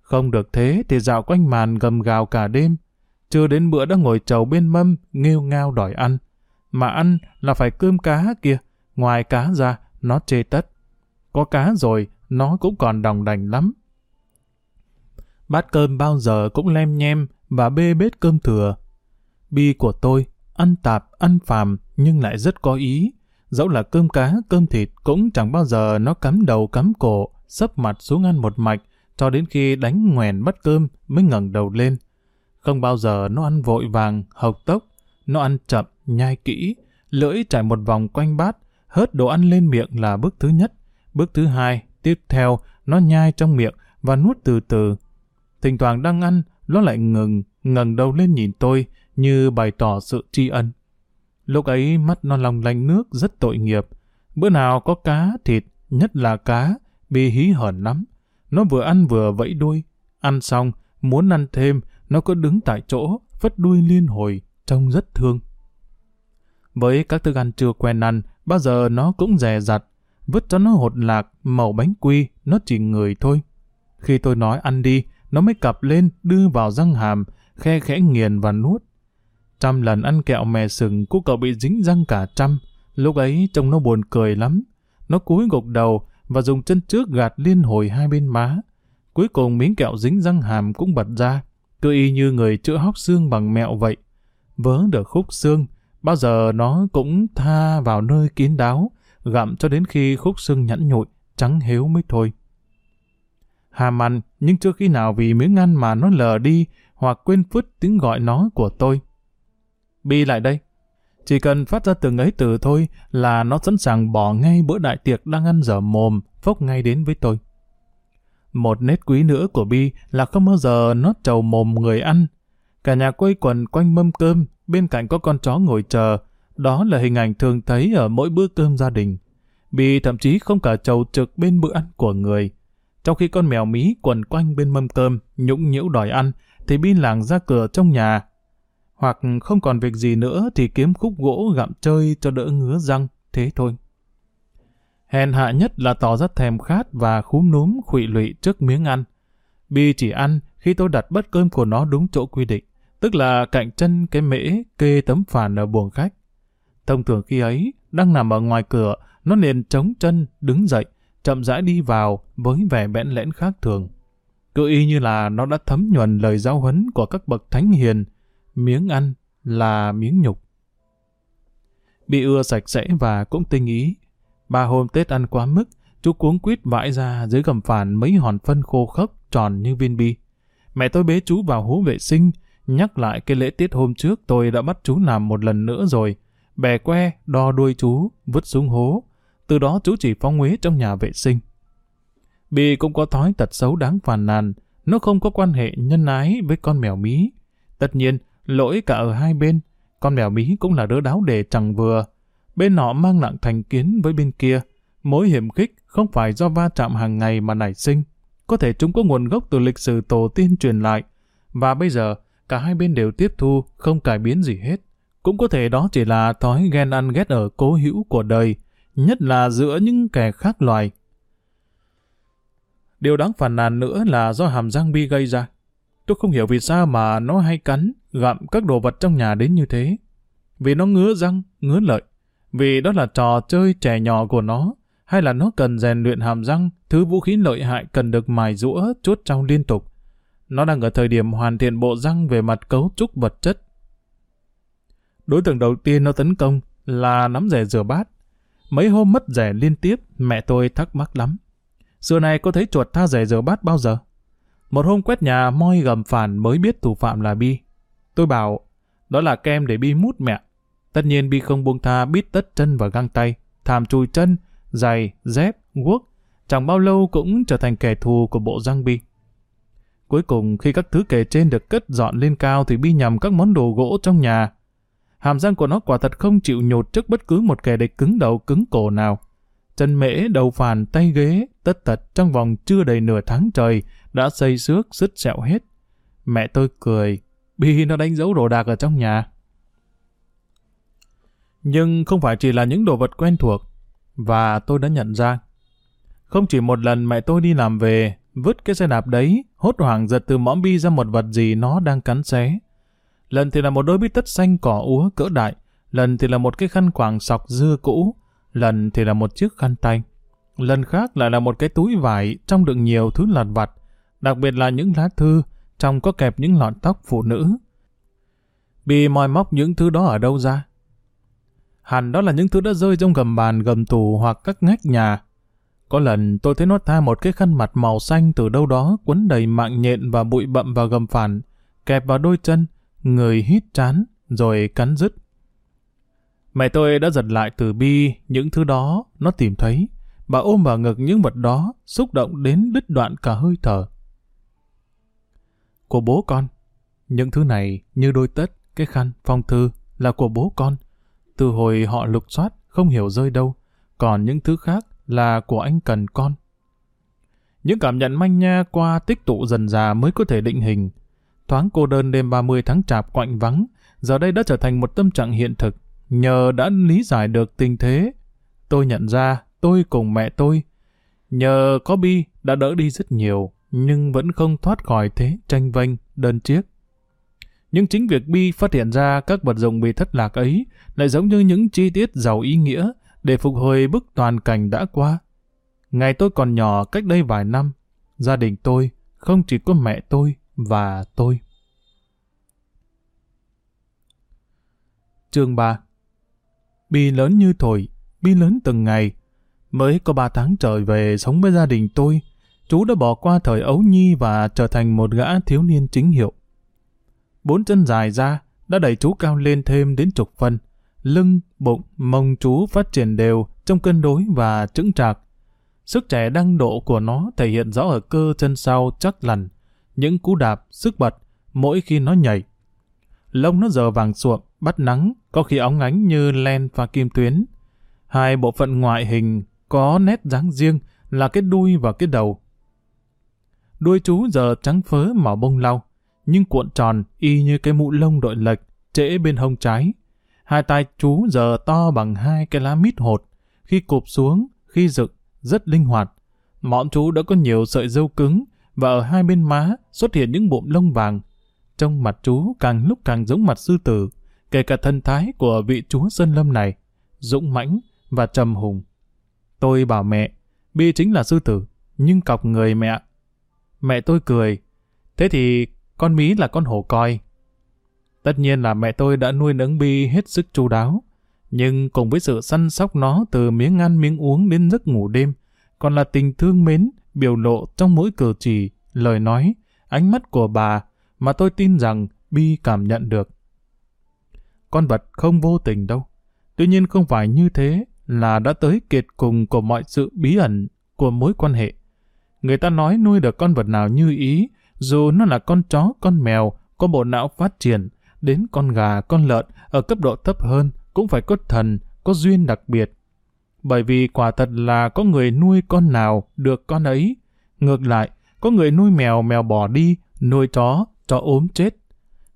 Không được thế thì dạo quanh màn gầm gào cả đêm, chưa đến bữa đã ngồi chầu bên mâm, nghêu ngao đòi ăn. Mà ăn là phải cơm cá kia, ngoài cá ra, nó chê tất. Có cá rồi, nó cũng còn đồng đành lắm. Bát cơm bao giờ cũng lem nhem và bê bết cơm thừa. Bi của tôi, ăn tạp, ăn phàm nhưng lại rất có ý. Dẫu là cơm cá, cơm thịt cũng chẳng bao giờ nó cắm đầu cắm cổ, sấp mặt xuống ăn một mạch, cho đến khi đánh ngoèn bắt cơm mới ngẩng đầu lên. Không bao giờ nó ăn vội vàng, hộc tốc. Nó ăn chậm, nhai kỹ, lưỡi trải một vòng quanh bát, hớt đồ ăn lên miệng là bước thứ nhất. Bước thứ hai, tiếp theo, nó nhai trong miệng và nuốt từ từ. Thỉnh thoảng đang ăn, nó lại ngừng, ngẩng đầu lên nhìn tôi như bày tỏ sự tri ân. Lúc ấy mắt nó lòng lanh nước rất tội nghiệp. Bữa nào có cá, thịt, nhất là cá, bị hí hởn lắm. Nó vừa ăn vừa vẫy đuôi. Ăn xong, muốn ăn thêm, nó cứ đứng tại chỗ, vất đuôi liên hồi, trông rất thương. Với các thức ăn chưa quen ăn, bao giờ nó cũng dè dặt, vứt cho nó hột lạc, màu bánh quy, nó chỉ người thôi. Khi tôi nói ăn đi, nó mới cặp lên, đưa vào răng hàm, khe khẽ nghiền và nuốt. Trăm lần ăn kẹo mè sừng, của cậu bị dính răng cả trăm. Lúc ấy trông nó buồn cười lắm. Nó cúi gục đầu và dùng chân trước gạt liên hồi hai bên má. Cuối cùng miếng kẹo dính răng hàm cũng bật ra. Cứ y như người chữa hóc xương bằng mẹo vậy. Vớ được khúc xương, bao giờ nó cũng tha vào nơi kín đáo, gặm cho đến khi khúc xương nhẵn nhụi, trắng héo mới thôi. Hàm ăn, nhưng chưa khi nào vì miếng ăn mà nó lờ đi hoặc quên phứt tiếng gọi nó của tôi. Bi lại đây. Chỉ cần phát ra từng ấy từ thôi là nó sẵn sàng bỏ ngay bữa đại tiệc đang ăn dở mồm, phốc ngay đến với tôi. Một nét quý nữa của Bi là không bao giờ nó trầu mồm người ăn. Cả nhà quây quần quanh mâm cơm, bên cạnh có con chó ngồi chờ. Đó là hình ảnh thường thấy ở mỗi bữa cơm gia đình. Bi thậm chí không cả trầu trực bên bữa ăn của người. Trong khi con mèo mí quần quanh bên mâm cơm, nhũng nhiễu đòi ăn, thì Bi làng ra cửa trong nhà. Hoặc không còn việc gì nữa thì kiếm khúc gỗ gặm chơi cho đỡ ngứa răng, thế thôi. Hèn hạ nhất là tỏ ra thèm khát và khúm núm khụy lụy trước miếng ăn. Bi chỉ ăn khi tôi đặt bát cơm của nó đúng chỗ quy định, tức là cạnh chân cái mễ kê tấm phản ở buồng khách. Thông thường khi ấy, đang nằm ở ngoài cửa, nó liền chống chân, đứng dậy, chậm rãi đi vào với vẻ bẽn lẽn khác thường. Cứ y như là nó đã thấm nhuần lời giáo huấn của các bậc thánh hiền, miếng ăn là miếng nhục. Bị ưa sạch sẽ và cũng tinh ý, Ba hôm Tết ăn quá mức, chú cuống quýt vãi ra dưới gầm phản mấy hòn phân khô khốc tròn như viên bi. Mẹ tôi bế chú vào hố vệ sinh, nhắc lại cái lễ tiết hôm trước tôi đã bắt chú làm một lần nữa rồi. Bè que, đo đuôi chú, vứt xuống hố. Từ đó chú chỉ phóng uế trong nhà vệ sinh. Bi cũng có thói tật xấu đáng phàn nàn, nó không có quan hệ nhân ái với con mèo mí. Tất nhiên, lỗi cả ở hai bên, con mèo mí cũng là đứa đáo đề chẳng vừa, Bên nọ mang nặng thành kiến với bên kia. Mối hiểm khích không phải do va chạm hàng ngày mà nảy sinh. Có thể chúng có nguồn gốc từ lịch sử tổ tiên truyền lại. Và bây giờ, cả hai bên đều tiếp thu, không cải biến gì hết. Cũng có thể đó chỉ là thói ghen ăn ghét ở cố hữu của đời, nhất là giữa những kẻ khác loài. Điều đáng phản nàn nữa là do hàm răng bi gây ra. Tôi không hiểu vì sao mà nó hay cắn, gặm các đồ vật trong nhà đến như thế. Vì nó ngứa răng, ngứa lợi vì đó là trò chơi trẻ nhỏ của nó, hay là nó cần rèn luyện hàm răng, thứ vũ khí lợi hại cần được mài rũa, chuốt trong liên tục. Nó đang ở thời điểm hoàn thiện bộ răng về mặt cấu trúc vật chất. Đối tượng đầu tiên nó tấn công là nắm rẻ rửa bát. Mấy hôm mất rẻ liên tiếp, mẹ tôi thắc mắc lắm. Xưa này có thấy chuột tha rẻ rửa bát bao giờ? Một hôm quét nhà moi gầm phản mới biết thủ phạm là Bi. Tôi bảo, đó là kem để Bi mút mẹ. Tất nhiên Bi không buông tha bít tất chân và găng tay, thảm chùi chân, giày, dép, guốc. Chẳng bao lâu cũng trở thành kẻ thù của bộ răng Bi. Cuối cùng khi các thứ kể trên được cất dọn lên cao thì Bi nhầm các món đồ gỗ trong nhà. Hàm răng của nó quả thật không chịu nhột trước bất cứ một kẻ địch cứng đầu cứng cổ nào. Chân mễ, đầu phàn, tay ghế, tất tật trong vòng chưa đầy nửa tháng trời đã xây xước, sứt sẹo hết. Mẹ tôi cười, Bi nó đánh dấu đồ đạc ở trong nhà. Nhưng không phải chỉ là những đồ vật quen thuộc, và tôi đã nhận ra. Không chỉ một lần mẹ tôi đi làm về, vứt cái xe đạp đấy, hốt hoảng giật từ mõm bi ra một vật gì nó đang cắn xé. Lần thì là một đôi bít tất xanh cỏ úa cỡ đại, lần thì là một cái khăn quàng sọc dưa cũ, lần thì là một chiếc khăn tay. Lần khác lại là một cái túi vải trong đựng nhiều thứ lặt vặt, đặc biệt là những lá thư, trong có kẹp những lọn tóc phụ nữ. Bi moi móc những thứ đó ở đâu ra? Hẳn đó là những thứ đã rơi trong gầm bàn, gầm tủ hoặc các ngách nhà. Có lần tôi thấy nó tha một cái khăn mặt màu xanh từ đâu đó quấn đầy mạng nhện và bụi bậm vào gầm phản, kẹp vào đôi chân, người hít chán, rồi cắn dứt. Mẹ tôi đã giật lại từ bi những thứ đó nó tìm thấy. Bà ôm vào ngực những vật đó, xúc động đến đứt đoạn cả hơi thở. Của bố con. Những thứ này như đôi tất, cái khăn, phong thư là của bố con. Từ hồi họ lục soát, không hiểu rơi đâu. Còn những thứ khác là của anh cần con. Những cảm nhận manh nha qua tích tụ dần già mới có thể định hình. Thoáng cô đơn đêm 30 tháng chạp quạnh vắng, giờ đây đã trở thành một tâm trạng hiện thực. Nhờ đã lý giải được tình thế, tôi nhận ra tôi cùng mẹ tôi. Nhờ có Bi đã đỡ đi rất nhiều, nhưng vẫn không thoát khỏi thế tranh vênh, đơn chiếc. Nhưng chính việc Bi phát hiện ra các vật dụng bị thất lạc ấy lại giống như những chi tiết giàu ý nghĩa để phục hồi bức toàn cảnh đã qua. Ngày tôi còn nhỏ cách đây vài năm, gia đình tôi không chỉ có mẹ tôi và tôi. Chương 3 Bi lớn như thổi, Bi lớn từng ngày. Mới có ba tháng trời về sống với gia đình tôi, chú đã bỏ qua thời ấu nhi và trở thành một gã thiếu niên chính hiệu. Bốn chân dài ra đã đẩy chú cao lên thêm đến chục phân. Lưng, bụng, mông chú phát triển đều trong cân đối và chững trạc. Sức trẻ đăng độ của nó thể hiện rõ ở cơ chân sau chắc lằn, những cú đạp, sức bật mỗi khi nó nhảy. Lông nó giờ vàng suộm, bắt nắng, có khi óng ánh như len và kim tuyến. Hai bộ phận ngoại hình có nét dáng riêng là cái đuôi và cái đầu. Đuôi chú giờ trắng phớ màu bông lau, nhưng cuộn tròn y như cái mũ lông đội lệch, trễ bên hông trái. Hai tay chú giờ to bằng hai cái lá mít hột, khi cụp xuống, khi dựng, rất linh hoạt. Mõm chú đã có nhiều sợi dâu cứng, và ở hai bên má xuất hiện những bụng lông vàng. Trong mặt chú càng lúc càng giống mặt sư tử, kể cả thân thái của vị chúa Sơn Lâm này, dũng mãnh và trầm hùng. Tôi bảo mẹ, Bi chính là sư tử, nhưng cọc người mẹ. Mẹ tôi cười, thế thì con mí là con hổ coi. Tất nhiên là mẹ tôi đã nuôi nấng Bi hết sức chu đáo, nhưng cùng với sự săn sóc nó từ miếng ăn miếng uống đến giấc ngủ đêm, còn là tình thương mến, biểu lộ trong mỗi cử chỉ, lời nói, ánh mắt của bà mà tôi tin rằng Bi cảm nhận được. Con vật không vô tình đâu. Tuy nhiên không phải như thế là đã tới kiệt cùng của mọi sự bí ẩn của mối quan hệ. Người ta nói nuôi được con vật nào như ý, dù nó là con chó, con mèo, có bộ não phát triển, đến con gà, con lợn ở cấp độ thấp hơn cũng phải có thần, có duyên đặc biệt. Bởi vì quả thật là có người nuôi con nào được con ấy. Ngược lại, có người nuôi mèo, mèo bỏ đi, nuôi chó, chó ốm chết.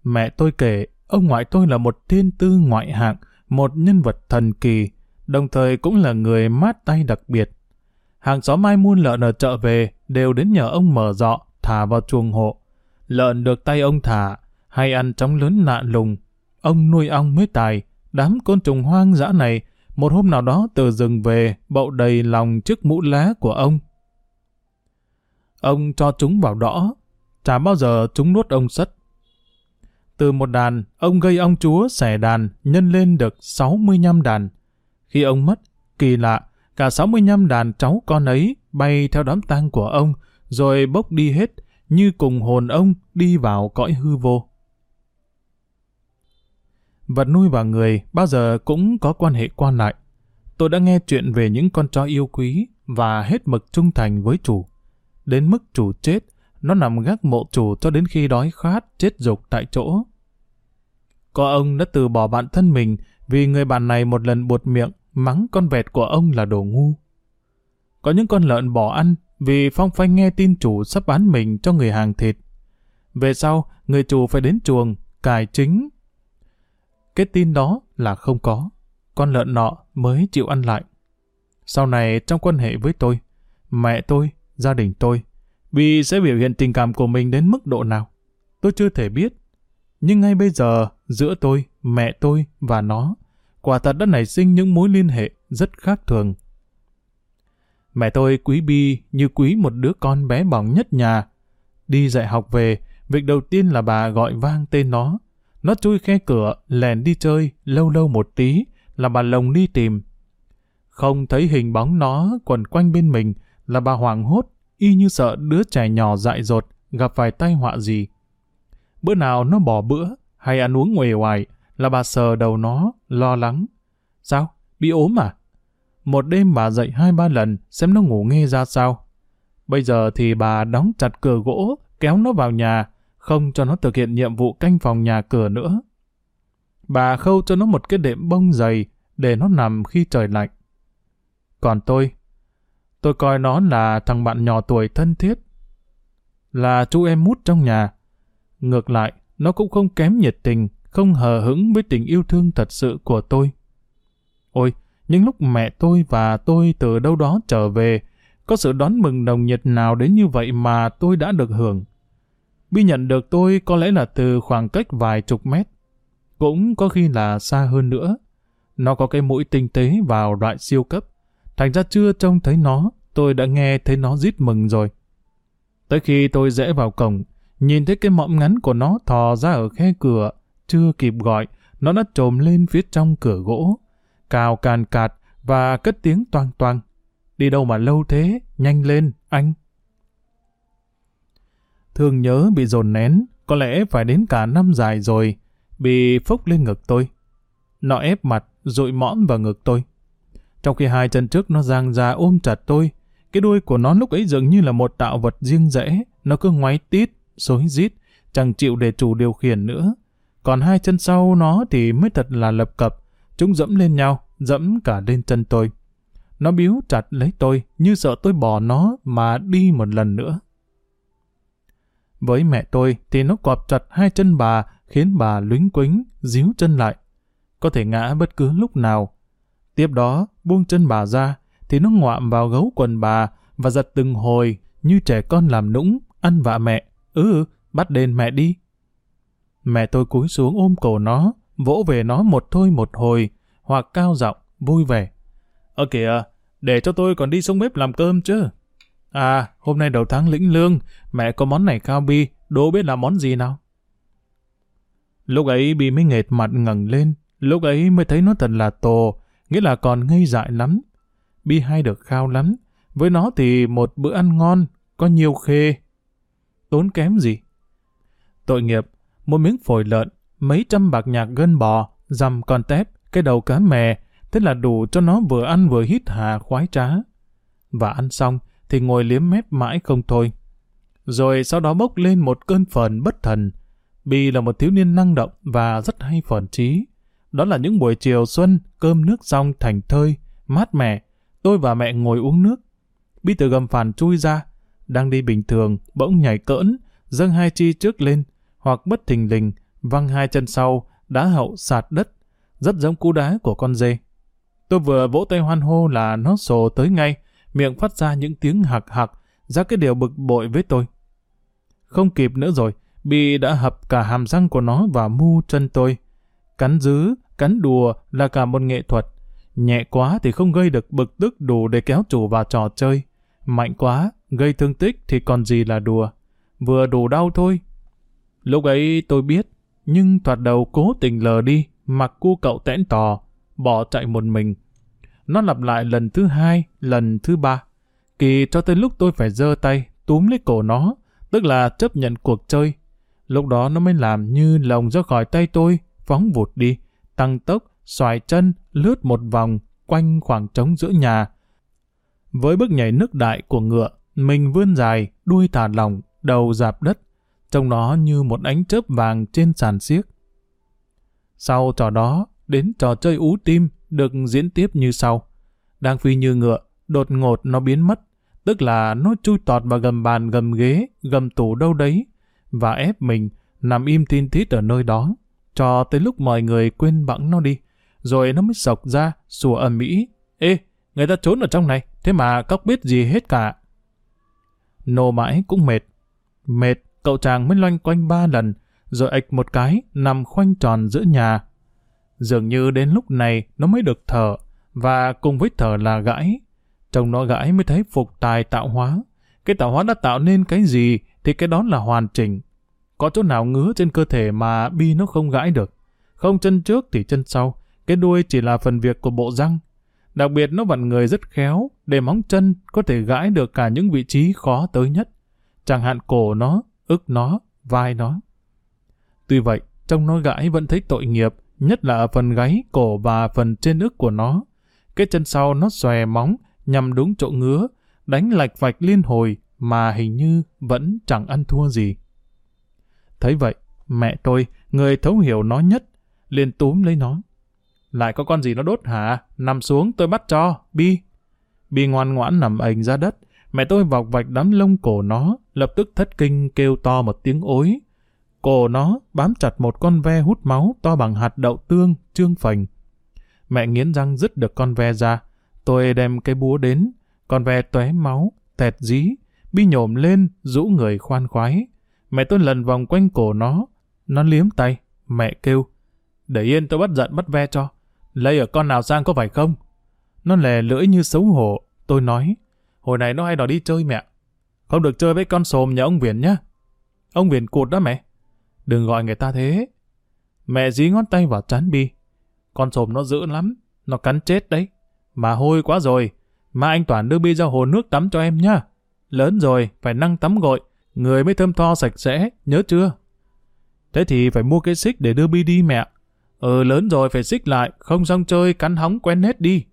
Mẹ tôi kể, ông ngoại tôi là một thiên tư ngoại hạng, một nhân vật thần kỳ, đồng thời cũng là người mát tay đặc biệt. Hàng xóm mai muôn lợn ở chợ về đều đến nhờ ông mở dọ, thả vào chuồng hộ. Lợn được tay ông thả, hay ăn trong lớn nạn lùng. Ông nuôi ong mới tài, đám côn trùng hoang dã này, một hôm nào đó từ rừng về, bậu đầy lòng trước mũ lá của ông. Ông cho chúng vào đỏ, chả bao giờ chúng nuốt ông sất. Từ một đàn, ông gây ông chúa xẻ đàn, nhân lên được 65 đàn. Khi ông mất, kỳ lạ, cả 65 đàn cháu con ấy bay theo đám tang của ông, rồi bốc đi hết, như cùng hồn ông đi vào cõi hư vô. Vật nuôi và người bao giờ cũng có quan hệ quan lại. Tôi đã nghe chuyện về những con chó yêu quý và hết mực trung thành với chủ. Đến mức chủ chết, nó nằm gác mộ chủ cho đến khi đói khát, chết dục tại chỗ. Có ông đã từ bỏ bạn thân mình vì người bạn này một lần buột miệng mắng con vẹt của ông là đồ ngu. Có những con lợn bỏ ăn vì Phong Phanh nghe tin chủ sắp bán mình cho người hàng thịt. Về sau, người chủ phải đến chuồng, cài chính. Cái tin đó là không có. Con lợn nọ mới chịu ăn lại. Sau này trong quan hệ với tôi, mẹ tôi, gia đình tôi, Bi sẽ biểu hiện tình cảm của mình đến mức độ nào? Tôi chưa thể biết. Nhưng ngay bây giờ, giữa tôi, mẹ tôi và nó, quả thật đã nảy sinh những mối liên hệ rất khác thường. Mẹ tôi quý Bi như quý một đứa con bé bỏng nhất nhà. Đi dạy học về, việc đầu tiên là bà gọi vang tên nó. Nó chui khe cửa, lèn đi chơi, lâu lâu một tí, là bà lồng đi tìm. Không thấy hình bóng nó quẩn quanh bên mình, là bà hoảng hốt, y như sợ đứa trẻ nhỏ dại dột, gặp phải tai họa gì. Bữa nào nó bỏ bữa, hay ăn uống nguề hoài, là bà sờ đầu nó, lo lắng. Sao? Bị ốm à? Một đêm bà dậy hai ba lần, xem nó ngủ nghe ra sao. Bây giờ thì bà đóng chặt cửa gỗ, kéo nó vào nhà, không cho nó thực hiện nhiệm vụ canh phòng nhà cửa nữa. Bà khâu cho nó một cái đệm bông dày, để nó nằm khi trời lạnh. Còn tôi, tôi coi nó là thằng bạn nhỏ tuổi thân thiết, là chú em mút trong nhà. Ngược lại, nó cũng không kém nhiệt tình, không hờ hững với tình yêu thương thật sự của tôi. Ôi, những lúc mẹ tôi và tôi từ đâu đó trở về, có sự đón mừng nồng nhiệt nào đến như vậy mà tôi đã được hưởng. Bi nhận được tôi có lẽ là từ khoảng cách vài chục mét, cũng có khi là xa hơn nữa. Nó có cái mũi tinh tế vào loại siêu cấp, thành ra chưa trông thấy nó, tôi đã nghe thấy nó rít mừng rồi. Tới khi tôi rẽ vào cổng, nhìn thấy cái mõm ngắn của nó thò ra ở khe cửa, chưa kịp gọi, nó đã trồm lên phía trong cửa gỗ, cào càn cạt và cất tiếng toang toang. Đi đâu mà lâu thế, nhanh lên, anh. Thương nhớ bị dồn nén, có lẽ phải đến cả năm dài rồi, bị phốc lên ngực tôi. Nó ép mặt, rụi mõm vào ngực tôi. Trong khi hai chân trước nó giang ra ôm chặt tôi, cái đuôi của nó lúc ấy dường như là một tạo vật riêng rẽ, nó cứ ngoáy tít, xối rít, chẳng chịu để chủ điều khiển nữa. Còn hai chân sau nó thì mới thật là lập cập, chúng dẫm lên nhau, dẫm cả lên chân tôi. Nó biếu chặt lấy tôi, như sợ tôi bỏ nó mà đi một lần nữa. Với mẹ tôi thì nó cọp chặt hai chân bà, khiến bà luyến quính, díu chân lại. Có thể ngã bất cứ lúc nào. Tiếp đó, buông chân bà ra, thì nó ngoạm vào gấu quần bà và giật từng hồi như trẻ con làm nũng, ăn vạ mẹ. Ừ, bắt đền mẹ đi. Mẹ tôi cúi xuống ôm cổ nó, vỗ về nó một thôi một hồi, hoặc cao giọng, vui vẻ. Ơ kìa, để cho tôi còn đi xuống bếp làm cơm chứ. À, hôm nay đầu tháng lĩnh lương, mẹ có món này cao bi, đố biết là món gì nào? Lúc ấy Bi mới nghệt mặt ngẩng lên, lúc ấy mới thấy nó thật là tồ, nghĩa là còn ngây dại lắm. Bi hay được khao lắm, với nó thì một bữa ăn ngon, có nhiều khê. Tốn kém gì? Tội nghiệp, một miếng phổi lợn, mấy trăm bạc nhạc gân bò, dằm con tép, cái đầu cá mè, thế là đủ cho nó vừa ăn vừa hít hà khoái trá. Và ăn xong thì ngồi liếm mép mãi không thôi. Rồi sau đó bốc lên một cơn phần bất thần. Bi là một thiếu niên năng động và rất hay phờn trí. Đó là những buổi chiều xuân, cơm nước xong thành thơi, mát mẻ. Tôi và mẹ ngồi uống nước. Bi từ gầm phản chui ra, đang đi bình thường, bỗng nhảy cỡn, dâng hai chi trước lên, hoặc bất thình lình, văng hai chân sau, đá hậu sạt đất, rất giống cú đá của con dê. Tôi vừa vỗ tay hoan hô là nó sồ tới ngay, miệng phát ra những tiếng hạc hạc, ra cái điều bực bội với tôi. Không kịp nữa rồi, Bi đã hập cả hàm răng của nó vào mu chân tôi. Cắn dứ, cắn đùa là cả một nghệ thuật. Nhẹ quá thì không gây được bực tức đủ để kéo chủ vào trò chơi. Mạnh quá, gây thương tích thì còn gì là đùa. Vừa đủ đau thôi. Lúc ấy tôi biết, nhưng thoạt đầu cố tình lờ đi, mặc cu cậu tẽn tò, bỏ chạy một mình. Nó lặp lại lần thứ hai, lần thứ ba. Kỳ cho tới lúc tôi phải giơ tay, túm lấy cổ nó, tức là chấp nhận cuộc chơi. Lúc đó nó mới làm như lồng ra khỏi tay tôi, phóng vụt đi, tăng tốc, xoài chân, lướt một vòng, quanh khoảng trống giữa nhà. Với bước nhảy nước đại của ngựa, mình vươn dài, đuôi thả lỏng, đầu dạp đất, trông nó như một ánh chớp vàng trên sàn xiếc. Sau trò đó, đến trò chơi ú tim được diễn tiếp như sau. Đang phi như ngựa, đột ngột nó biến mất, tức là nó chui tọt vào gầm bàn gầm ghế, gầm tủ đâu đấy, và ép mình nằm im tin tít ở nơi đó, cho tới lúc mọi người quên bẵng nó đi, rồi nó mới sọc ra, sủa ầm ĩ. Ê, người ta trốn ở trong này, thế mà cóc biết gì hết cả. Nô mãi cũng mệt. Mệt, cậu chàng mới loanh quanh ba lần, rồi ịch một cái, nằm khoanh tròn giữa nhà. Dường như đến lúc này nó mới được thở, và cùng với thở là gãi. Trông nó gãi mới thấy phục tài tạo hóa. Cái tạo hóa đã tạo nên cái gì thì cái đó là hoàn chỉnh. Có chỗ nào ngứa trên cơ thể mà bi nó không gãi được. Không chân trước thì chân sau, cái đuôi chỉ là phần việc của bộ răng. Đặc biệt nó vặn người rất khéo, để móng chân có thể gãi được cả những vị trí khó tới nhất. Chẳng hạn cổ nó, ức nó, vai nó. Tuy vậy, trong nó gãi vẫn thấy tội nghiệp, nhất là ở phần gáy, cổ và phần trên ức của nó. Cái chân sau nó xòe móng, nhằm đúng chỗ ngứa, đánh lạch vạch liên hồi mà hình như vẫn chẳng ăn thua gì. Thấy vậy, mẹ tôi, người thấu hiểu nó nhất, liền túm lấy nó. Lại có con gì nó đốt hả? Nằm xuống tôi bắt cho, Bi. Bi ngoan ngoãn nằm ảnh ra đất, mẹ tôi vọc vạch đám lông cổ nó, lập tức thất kinh kêu to một tiếng ối. Cổ nó bám chặt một con ve hút máu to bằng hạt đậu tương, trương phành. Mẹ nghiến răng dứt được con ve ra. Tôi đem cái búa đến, con ve tóe máu, tẹt dí, bi nhổm lên, rũ người khoan khoái. Mẹ tôi lần vòng quanh cổ nó, nó liếm tay, mẹ kêu. Để yên tôi bắt giận bắt ve cho. Lấy ở con nào sang có phải không? Nó lè lưỡi như xấu hổ. Tôi nói, hồi này nó hay đòi đi chơi mẹ. Không được chơi với con sồm nhà ông Viễn nhá. Ông Viễn cụt đó mẹ. Đừng gọi người ta thế. Mẹ dí ngón tay vào chán Bi. Con sồm nó dữ lắm. Nó cắn chết đấy. Mà hôi quá rồi. Mà anh Toàn đưa Bi ra hồ nước tắm cho em nhá. Lớn rồi, phải năng tắm gội. Người mới thơm tho sạch sẽ, nhớ chưa? Thế thì phải mua cái xích để đưa Bi đi mẹ. Ừ lớn rồi phải xích lại, không xong chơi cắn hóng quen hết đi.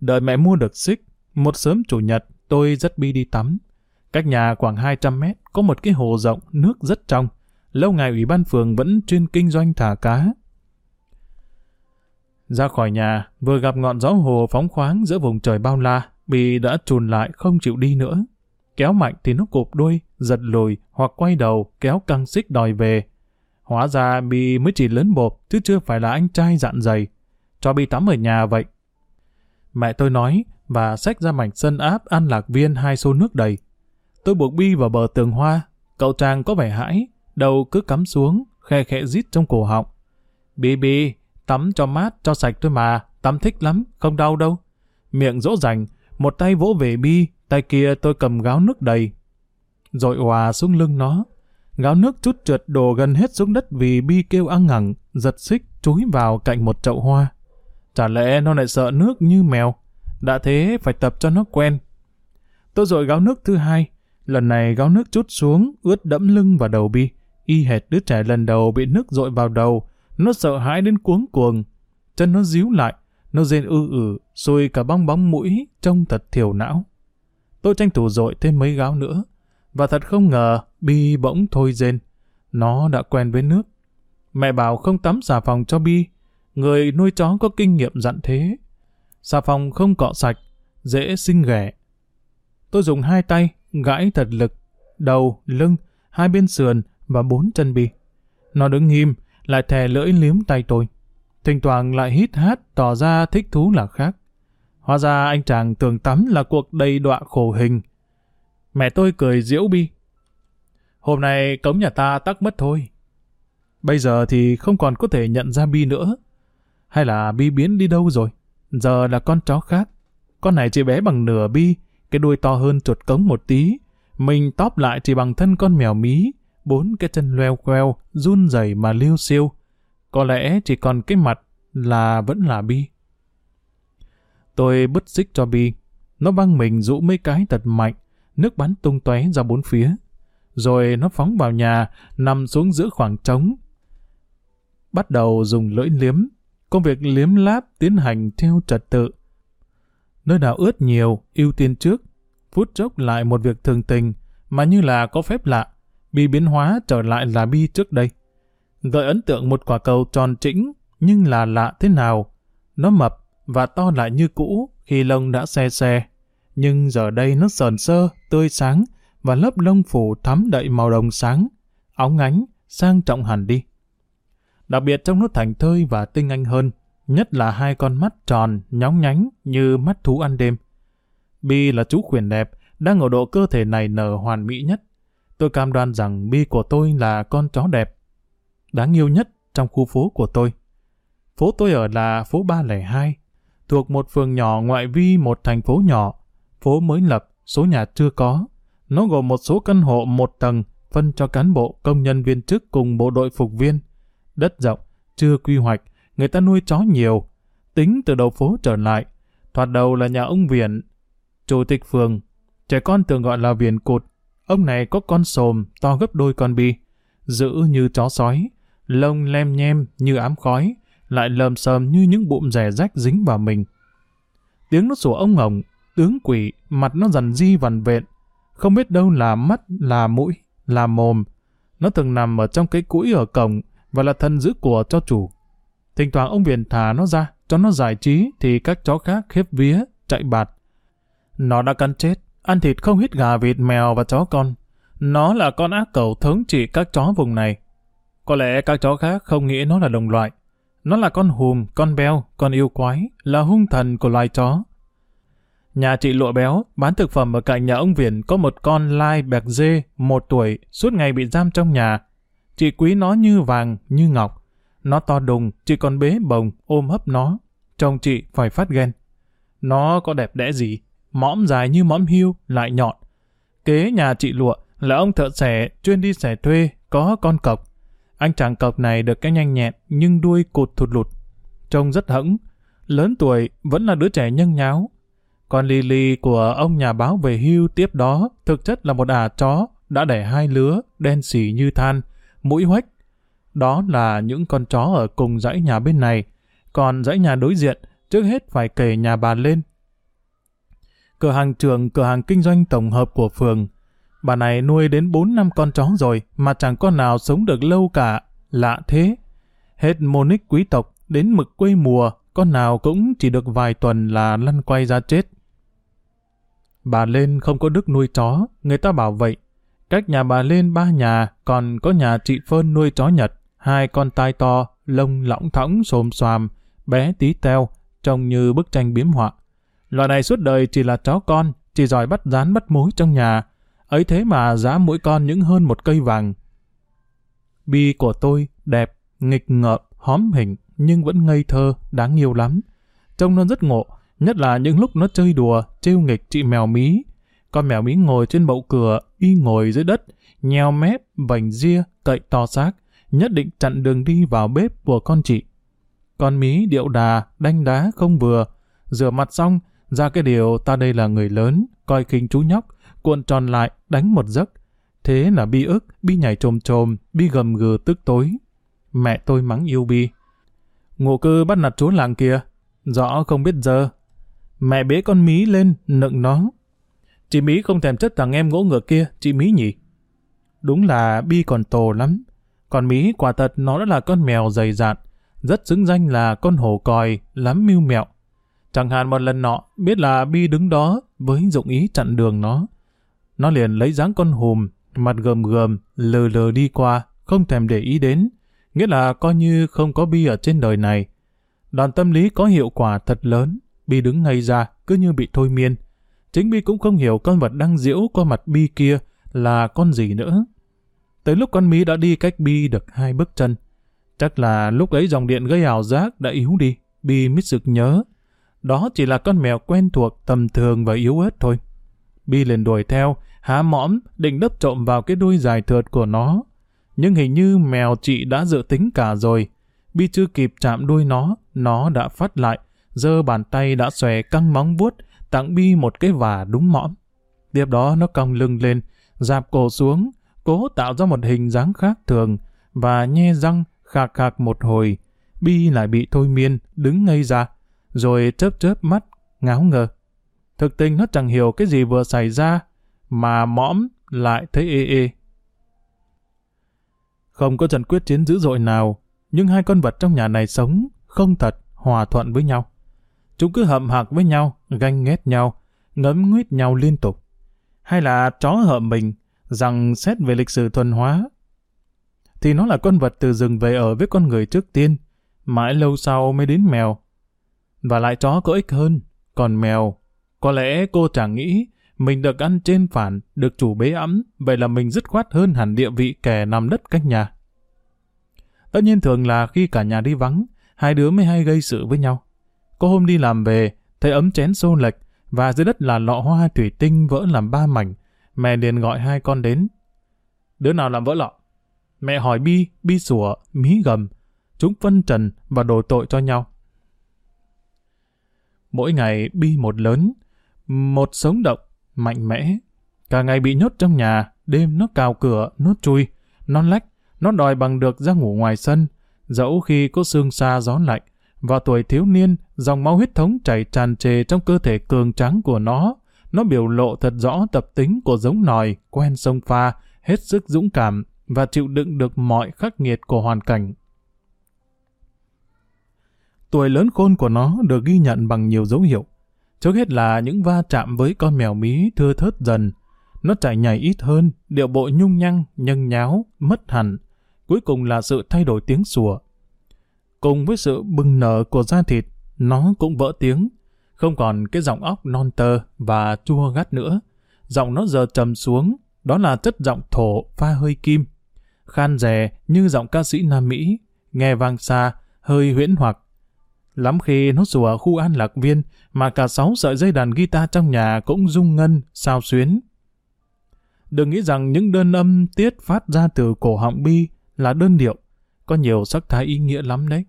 Đợi mẹ mua được xích, một sớm chủ nhật tôi rất Bi đi tắm. Cách nhà khoảng 200 mét có một cái hồ rộng, nước rất trong. Lâu ngày ủy ban phường vẫn chuyên kinh doanh thả cá. Ra khỏi nhà, vừa gặp ngọn gió hồ phóng khoáng giữa vùng trời bao la, bị đã trùn lại không chịu đi nữa. Kéo mạnh thì nó cụp đuôi, giật lùi hoặc quay đầu kéo căng xích đòi về. Hóa ra Bi mới chỉ lớn bộp chứ chưa phải là anh trai dạn dày. Cho Bi tắm ở nhà vậy. Mẹ tôi nói và xách ra mảnh sân áp ăn lạc viên hai xô nước đầy. Tôi buộc Bi vào bờ tường hoa. Cậu chàng có vẻ hãi, đầu cứ cắm xuống, khe khẽ rít trong cổ họng. Bi Bi, tắm cho mát, cho sạch thôi mà, tắm thích lắm, không đau đâu. Miệng dỗ dành, một tay vỗ về Bi, tay kia tôi cầm gáo nước đầy. Rồi hòa xuống lưng nó. Gáo nước chút trượt đổ gần hết xuống đất vì Bi kêu ăn ngẳng, giật xích, chúi vào cạnh một chậu hoa. Chả lẽ nó lại sợ nước như mèo. Đã thế phải tập cho nó quen. Tôi dội gáo nước thứ hai. Lần này gáo nước chút xuống, ướt đẫm lưng và đầu Bi. Y hệt đứa trẻ lần đầu bị nước dội vào đầu. Nó sợ hãi đến cuống cuồng. Chân nó díu lại. Nó rên ư ử, xùi cả bong bóng mũi, trông thật thiểu não. Tôi tranh thủ dội thêm mấy gáo nữa. Và thật không ngờ, Bi bỗng thôi rên. Nó đã quen với nước. Mẹ bảo không tắm xà phòng cho Bi. Người nuôi chó có kinh nghiệm dặn thế. Xà phòng không cọ sạch, dễ sinh ghẻ. Tôi dùng hai tay, gãi thật lực, đầu, lưng, hai bên sườn và bốn chân Bi. Nó đứng nghiêm, lại thè lưỡi liếm tay tôi. Thỉnh thoảng lại hít hát tỏ ra thích thú là khác. Hóa ra anh chàng tưởng tắm là cuộc đầy đọa khổ hình. Mẹ tôi cười diễu Bi. Hôm nay cống nhà ta tắc mất thôi. Bây giờ thì không còn có thể nhận ra Bi nữa. Hay là Bi biến đi đâu rồi? Giờ là con chó khác. Con này chỉ bé bằng nửa Bi, cái đuôi to hơn chuột cống một tí. Mình tóp lại chỉ bằng thân con mèo mí, bốn cái chân leo queo, run rẩy mà liêu siêu. Có lẽ chỉ còn cái mặt là vẫn là Bi. Tôi bứt xích cho Bi. Nó văng mình rũ mấy cái thật mạnh, nước bắn tung tóe ra bốn phía. Rồi nó phóng vào nhà, nằm xuống giữa khoảng trống. Bắt đầu dùng lưỡi liếm. Công việc liếm láp tiến hành theo trật tự. Nơi nào ướt nhiều, ưu tiên trước. Phút chốc lại một việc thường tình, mà như là có phép lạ. Bi biến hóa trở lại là Bi trước đây. Gợi ấn tượng một quả cầu tròn trĩnh, nhưng là lạ thế nào. Nó mập và to lại như cũ khi lông đã xe xe. Nhưng giờ đây nó sờn sơ, tươi sáng và lớp lông phủ thắm đậy màu đồng sáng, óng ánh, sang trọng hẳn đi. Đặc biệt trong nốt thành thơi và tinh anh hơn, nhất là hai con mắt tròn, nhóng nhánh như mắt thú ăn đêm. Bi là chú khuyển đẹp, đang ở độ cơ thể này nở hoàn mỹ nhất. Tôi cam đoan rằng Bi của tôi là con chó đẹp, đáng yêu nhất trong khu phố của tôi. Phố tôi ở là phố 302, thuộc một phường nhỏ ngoại vi một thành phố nhỏ. Phố mới lập, số nhà chưa có. Nó gồm một số căn hộ một tầng, phân cho cán bộ, công nhân viên chức cùng bộ đội phục viên. Đất rộng, chưa quy hoạch, người ta nuôi chó nhiều. Tính từ đầu phố trở lại, thoạt đầu là nhà ông Viễn, chủ tịch phường. Trẻ con thường gọi là Viễn cụt. Ông này có con sồm, to gấp đôi con bi. dữ như chó sói, lông lem nhem như ám khói, lại lờm sờm như những bụm rẻ rách dính vào mình. Tiếng nó sủa ông ngồng, tướng quỷ, mặt nó dần di vằn vện, không biết đâu là mắt, là mũi, là mồm. Nó thường nằm ở trong cái cũi ở cổng và là thân giữ của cho chủ. Thỉnh thoảng ông Viện thả nó ra, cho nó giải trí thì các chó khác khiếp vía, chạy bạt. Nó đã cắn chết, ăn thịt không hít gà vịt mèo và chó con. Nó là con ác cầu thống trị các chó vùng này. Có lẽ các chó khác không nghĩ nó là đồng loại. Nó là con hùm, con beo, con yêu quái, là hung thần của loài chó. Nhà chị lụa béo, bán thực phẩm ở cạnh nhà ông Viễn có một con lai bẹc dê, một tuổi, suốt ngày bị giam trong nhà. Chị quý nó như vàng, như ngọc. Nó to đùng, chị còn bế bồng, ôm hấp nó. Chồng chị phải phát ghen. Nó có đẹp đẽ gì? Mõm dài như mõm hưu, lại nhọn. Kế nhà chị lụa là ông thợ xẻ, chuyên đi xẻ thuê, có con cọc. Anh chàng cọc này được cái nhanh nhẹn, nhưng đuôi cụt thụt lụt. Trông rất hững, Lớn tuổi, vẫn là đứa trẻ nhân nháo con Lily của ông nhà báo về hưu tiếp đó thực chất là một ả chó đã đẻ hai lứa, đen xỉ như than, mũi hoách. Đó là những con chó ở cùng dãy nhà bên này. Còn dãy nhà đối diện, trước hết phải kể nhà bà lên. Cửa hàng trường, cửa hàng kinh doanh tổng hợp của phường. Bà này nuôi đến 4 năm con chó rồi mà chẳng con nào sống được lâu cả. Lạ thế. Hết Monic quý tộc đến mực quê mùa, con nào cũng chỉ được vài tuần là lăn quay ra chết. Bà lên không có đức nuôi chó, người ta bảo vậy. Cách nhà bà lên ba nhà, còn có nhà chị Phơn nuôi chó Nhật, hai con tai to, lông lõng thõng xồm xoàm, bé tí teo, trông như bức tranh biếm họa. Loại này suốt đời chỉ là chó con, chỉ giỏi bắt rán bắt mối trong nhà. Ấy thế mà giá mỗi con những hơn một cây vàng. Bi của tôi đẹp, nghịch ngợm, hóm hình, nhưng vẫn ngây thơ, đáng yêu lắm. Trông nó rất ngộ, Nhất là những lúc nó chơi đùa, trêu nghịch chị mèo mí. Con mèo mí ngồi trên bậu cửa, y ngồi dưới đất, nheo mép, vành ria, cậy to xác, nhất định chặn đường đi vào bếp của con chị. Con mí điệu đà, đanh đá không vừa. Rửa mặt xong, ra cái điều ta đây là người lớn, coi khinh chú nhóc, cuộn tròn lại, đánh một giấc. Thế là bi ức, bi nhảy trồm trồm, bi gầm gừ tức tối. Mẹ tôi mắng yêu bi. Ngộ cư bắt nạt chú làng kia. Rõ không biết giờ, Mẹ bế con mí lên, nựng nó. Chị Mí không thèm chất thằng em ngỗ ngược kia, chị Mí nhỉ? Đúng là Bi còn tổ lắm. Còn Mí quả thật nó đã là con mèo dày dạn, rất xứng danh là con hổ còi, lắm mưu mẹo. Chẳng hạn một lần nọ, biết là Bi đứng đó với dụng ý chặn đường nó. Nó liền lấy dáng con hùm, mặt gờm gờm lờ lờ đi qua, không thèm để ý đến. Nghĩa là coi như không có Bi ở trên đời này. Đòn tâm lý có hiệu quả thật lớn, Bi đứng ngay ra, cứ như bị thôi miên. Chính Bi cũng không hiểu con vật đang diễu qua mặt Bi kia là con gì nữa. Tới lúc con Mí đã đi cách Bi được hai bước chân. Chắc là lúc ấy dòng điện gây ảo giác đã yếu đi, Bi mít sực nhớ. Đó chỉ là con mèo quen thuộc, tầm thường và yếu ớt thôi. Bi liền đuổi theo, há mõm, định đấp trộm vào cái đuôi dài thượt của nó. Nhưng hình như mèo chị đã dự tính cả rồi. Bi chưa kịp chạm đuôi nó, nó đã phát lại, giơ bàn tay đã xòe căng móng vuốt, tặng Bi một cái vả đúng mõm. Tiếp đó nó cong lưng lên, dạp cổ xuống, cố tạo ra một hình dáng khác thường, và nhe răng khạc khạc một hồi. Bi lại bị thôi miên, đứng ngây ra, rồi chớp chớp mắt, ngáo ngơ. Thực tình nó chẳng hiểu cái gì vừa xảy ra, mà mõm lại thấy ê ê. Không có trận quyết chiến dữ dội nào, nhưng hai con vật trong nhà này sống không thật hòa thuận với nhau. Chúng cứ hậm hạc với nhau, ganh ghét nhau, ngấm nguyết nhau liên tục. Hay là chó hợm mình, rằng xét về lịch sử thuần hóa, thì nó là con vật từ rừng về ở với con người trước tiên, mãi lâu sau mới đến mèo. Và lại chó có ích hơn, còn mèo, có lẽ cô chẳng nghĩ mình được ăn trên phản, được chủ bế ấm, vậy là mình dứt khoát hơn hẳn địa vị kẻ nằm đất cách nhà. Tất nhiên thường là khi cả nhà đi vắng, hai đứa mới hay gây sự với nhau. Có hôm đi làm về, thấy ấm chén xô lệch, và dưới đất là lọ hoa thủy tinh vỡ làm ba mảnh. Mẹ liền gọi hai con đến. Đứa nào làm vỡ lọ? Mẹ hỏi Bi, Bi sủa, mí gầm. Chúng phân trần và đổ tội cho nhau. Mỗi ngày Bi một lớn, một sống động, mạnh mẽ. Cả ngày bị nhốt trong nhà, đêm nó cào cửa, nó chui, nó lách, Nó đòi bằng được ra ngủ ngoài sân, dẫu khi có sương xa gió lạnh. Vào tuổi thiếu niên, dòng máu huyết thống chảy tràn trề trong cơ thể cường tráng của nó. Nó biểu lộ thật rõ tập tính của giống nòi, quen sông pha, hết sức dũng cảm và chịu đựng được mọi khắc nghiệt của hoàn cảnh. Tuổi lớn khôn của nó được ghi nhận bằng nhiều dấu hiệu. Trước hết là những va chạm với con mèo mí thưa thớt dần. Nó chạy nhảy ít hơn, điệu bộ nhung nhăng, nhân nháo, mất hẳn. Cuối cùng là sự thay đổi tiếng sủa. Cùng với sự bừng nở của da thịt, nó cũng vỡ tiếng. Không còn cái giọng óc non tơ và chua gắt nữa. Giọng nó giờ trầm xuống, đó là chất giọng thổ pha hơi kim. Khan rè như giọng ca sĩ Nam Mỹ, nghe vang xa, hơi huyễn hoặc Lắm khi nó sủa khu an lạc viên, mà cả sáu sợi dây đàn guitar trong nhà cũng rung ngân, sao xuyến. Đừng nghĩ rằng những đơn âm tiết phát ra từ cổ họng bi là đơn điệu, có nhiều sắc thái ý nghĩa lắm đấy.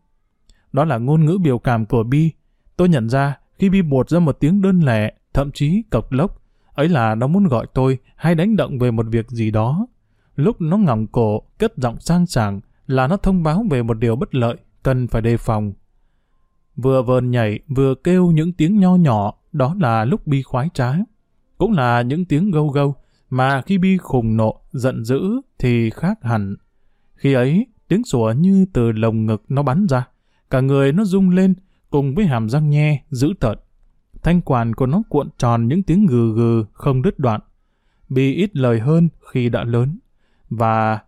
Đó là ngôn ngữ biểu cảm của bi. Tôi nhận ra khi bi buột ra một tiếng đơn lẻ, thậm chí cộc lốc, ấy là nó muốn gọi tôi hay đánh động về một việc gì đó. Lúc nó ngỏng cổ, cất giọng sang sảng là nó thông báo về một điều bất lợi, cần phải đề phòng vừa vờn nhảy vừa kêu những tiếng nho nhỏ, đó là lúc Bi khoái trá. Cũng là những tiếng gâu gâu, mà khi Bi khùng nộ, giận dữ thì khác hẳn. Khi ấy, tiếng sủa như từ lồng ngực nó bắn ra, cả người nó rung lên, cùng với hàm răng nhe, dữ tợn. Thanh quản của nó cuộn tròn những tiếng gừ gừ không đứt đoạn. Bi ít lời hơn khi đã lớn. Và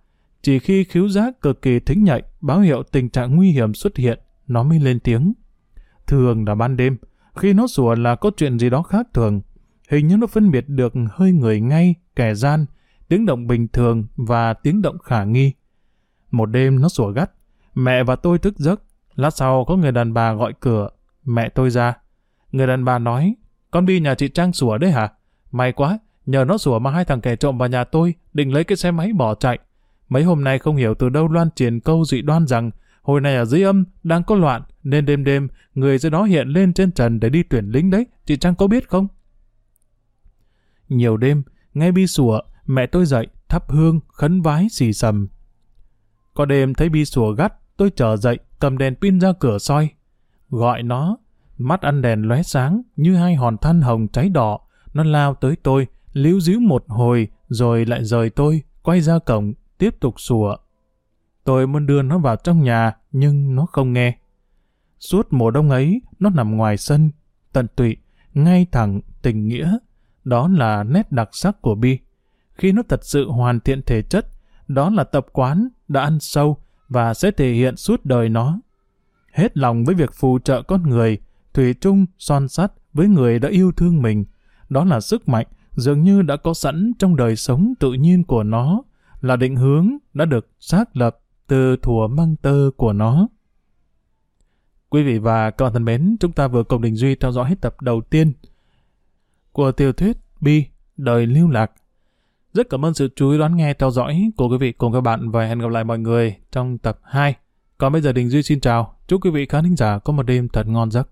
chỉ khi khiếu giác cực kỳ thính nhạy báo hiệu tình trạng nguy hiểm xuất hiện, nó mới lên tiếng. Thường là ban đêm, khi nó sủa là có chuyện gì đó khác thường. Hình như nó phân biệt được hơi người ngay, kẻ gian, tiếng động bình thường và tiếng động khả nghi. Một đêm nó sủa gắt, mẹ và tôi thức giấc. Lát sau có người đàn bà gọi cửa, mẹ tôi ra. Người đàn bà nói, con Bi nhà chị Trang sủa đấy hả? May quá, nhờ nó sủa mà hai thằng kẻ trộm vào nhà tôi, định lấy cái xe máy bỏ chạy. Mấy hôm nay không hiểu từ đâu loan truyền câu dị đoan rằng Hồi này ở dưới âm, đang có loạn, nên đêm đêm, người dưới đó hiện lên trên trần để đi tuyển lính đấy, chị Trang có biết không? Nhiều đêm, nghe bi sủa, mẹ tôi dậy, thắp hương, khấn vái xì sầm. Có đêm thấy bi sủa gắt, tôi trở dậy, cầm đèn pin ra cửa soi. Gọi nó, mắt ăn đèn lóe sáng, như hai hòn than hồng cháy đỏ. Nó lao tới tôi, líu díu một hồi, rồi lại rời tôi, quay ra cổng, tiếp tục sủa. Tôi muốn đưa nó vào trong nhà, nhưng nó không nghe. Suốt mùa đông ấy, nó nằm ngoài sân, tận tụy, ngay thẳng, tình nghĩa. Đó là nét đặc sắc của Bi. Khi nó thật sự hoàn thiện thể chất, đó là tập quán đã ăn sâu và sẽ thể hiện suốt đời nó. Hết lòng với việc phù trợ con người, thủy chung, son sắt với người đã yêu thương mình. Đó là sức mạnh dường như đã có sẵn trong đời sống tự nhiên của nó, là định hướng đã được xác lập từ thùa măng tơ của nó. Quý vị và các bạn thân mến, chúng ta vừa cùng Đình Duy theo dõi hết tập đầu tiên của tiểu thuyết Bi, Đời Lưu Lạc. Rất cảm ơn sự chú ý đón nghe theo dõi của quý vị cùng các bạn và hẹn gặp lại mọi người trong tập 2. Còn bây giờ Đình Duy xin chào, chúc quý vị khán thính giả có một đêm thật ngon giấc.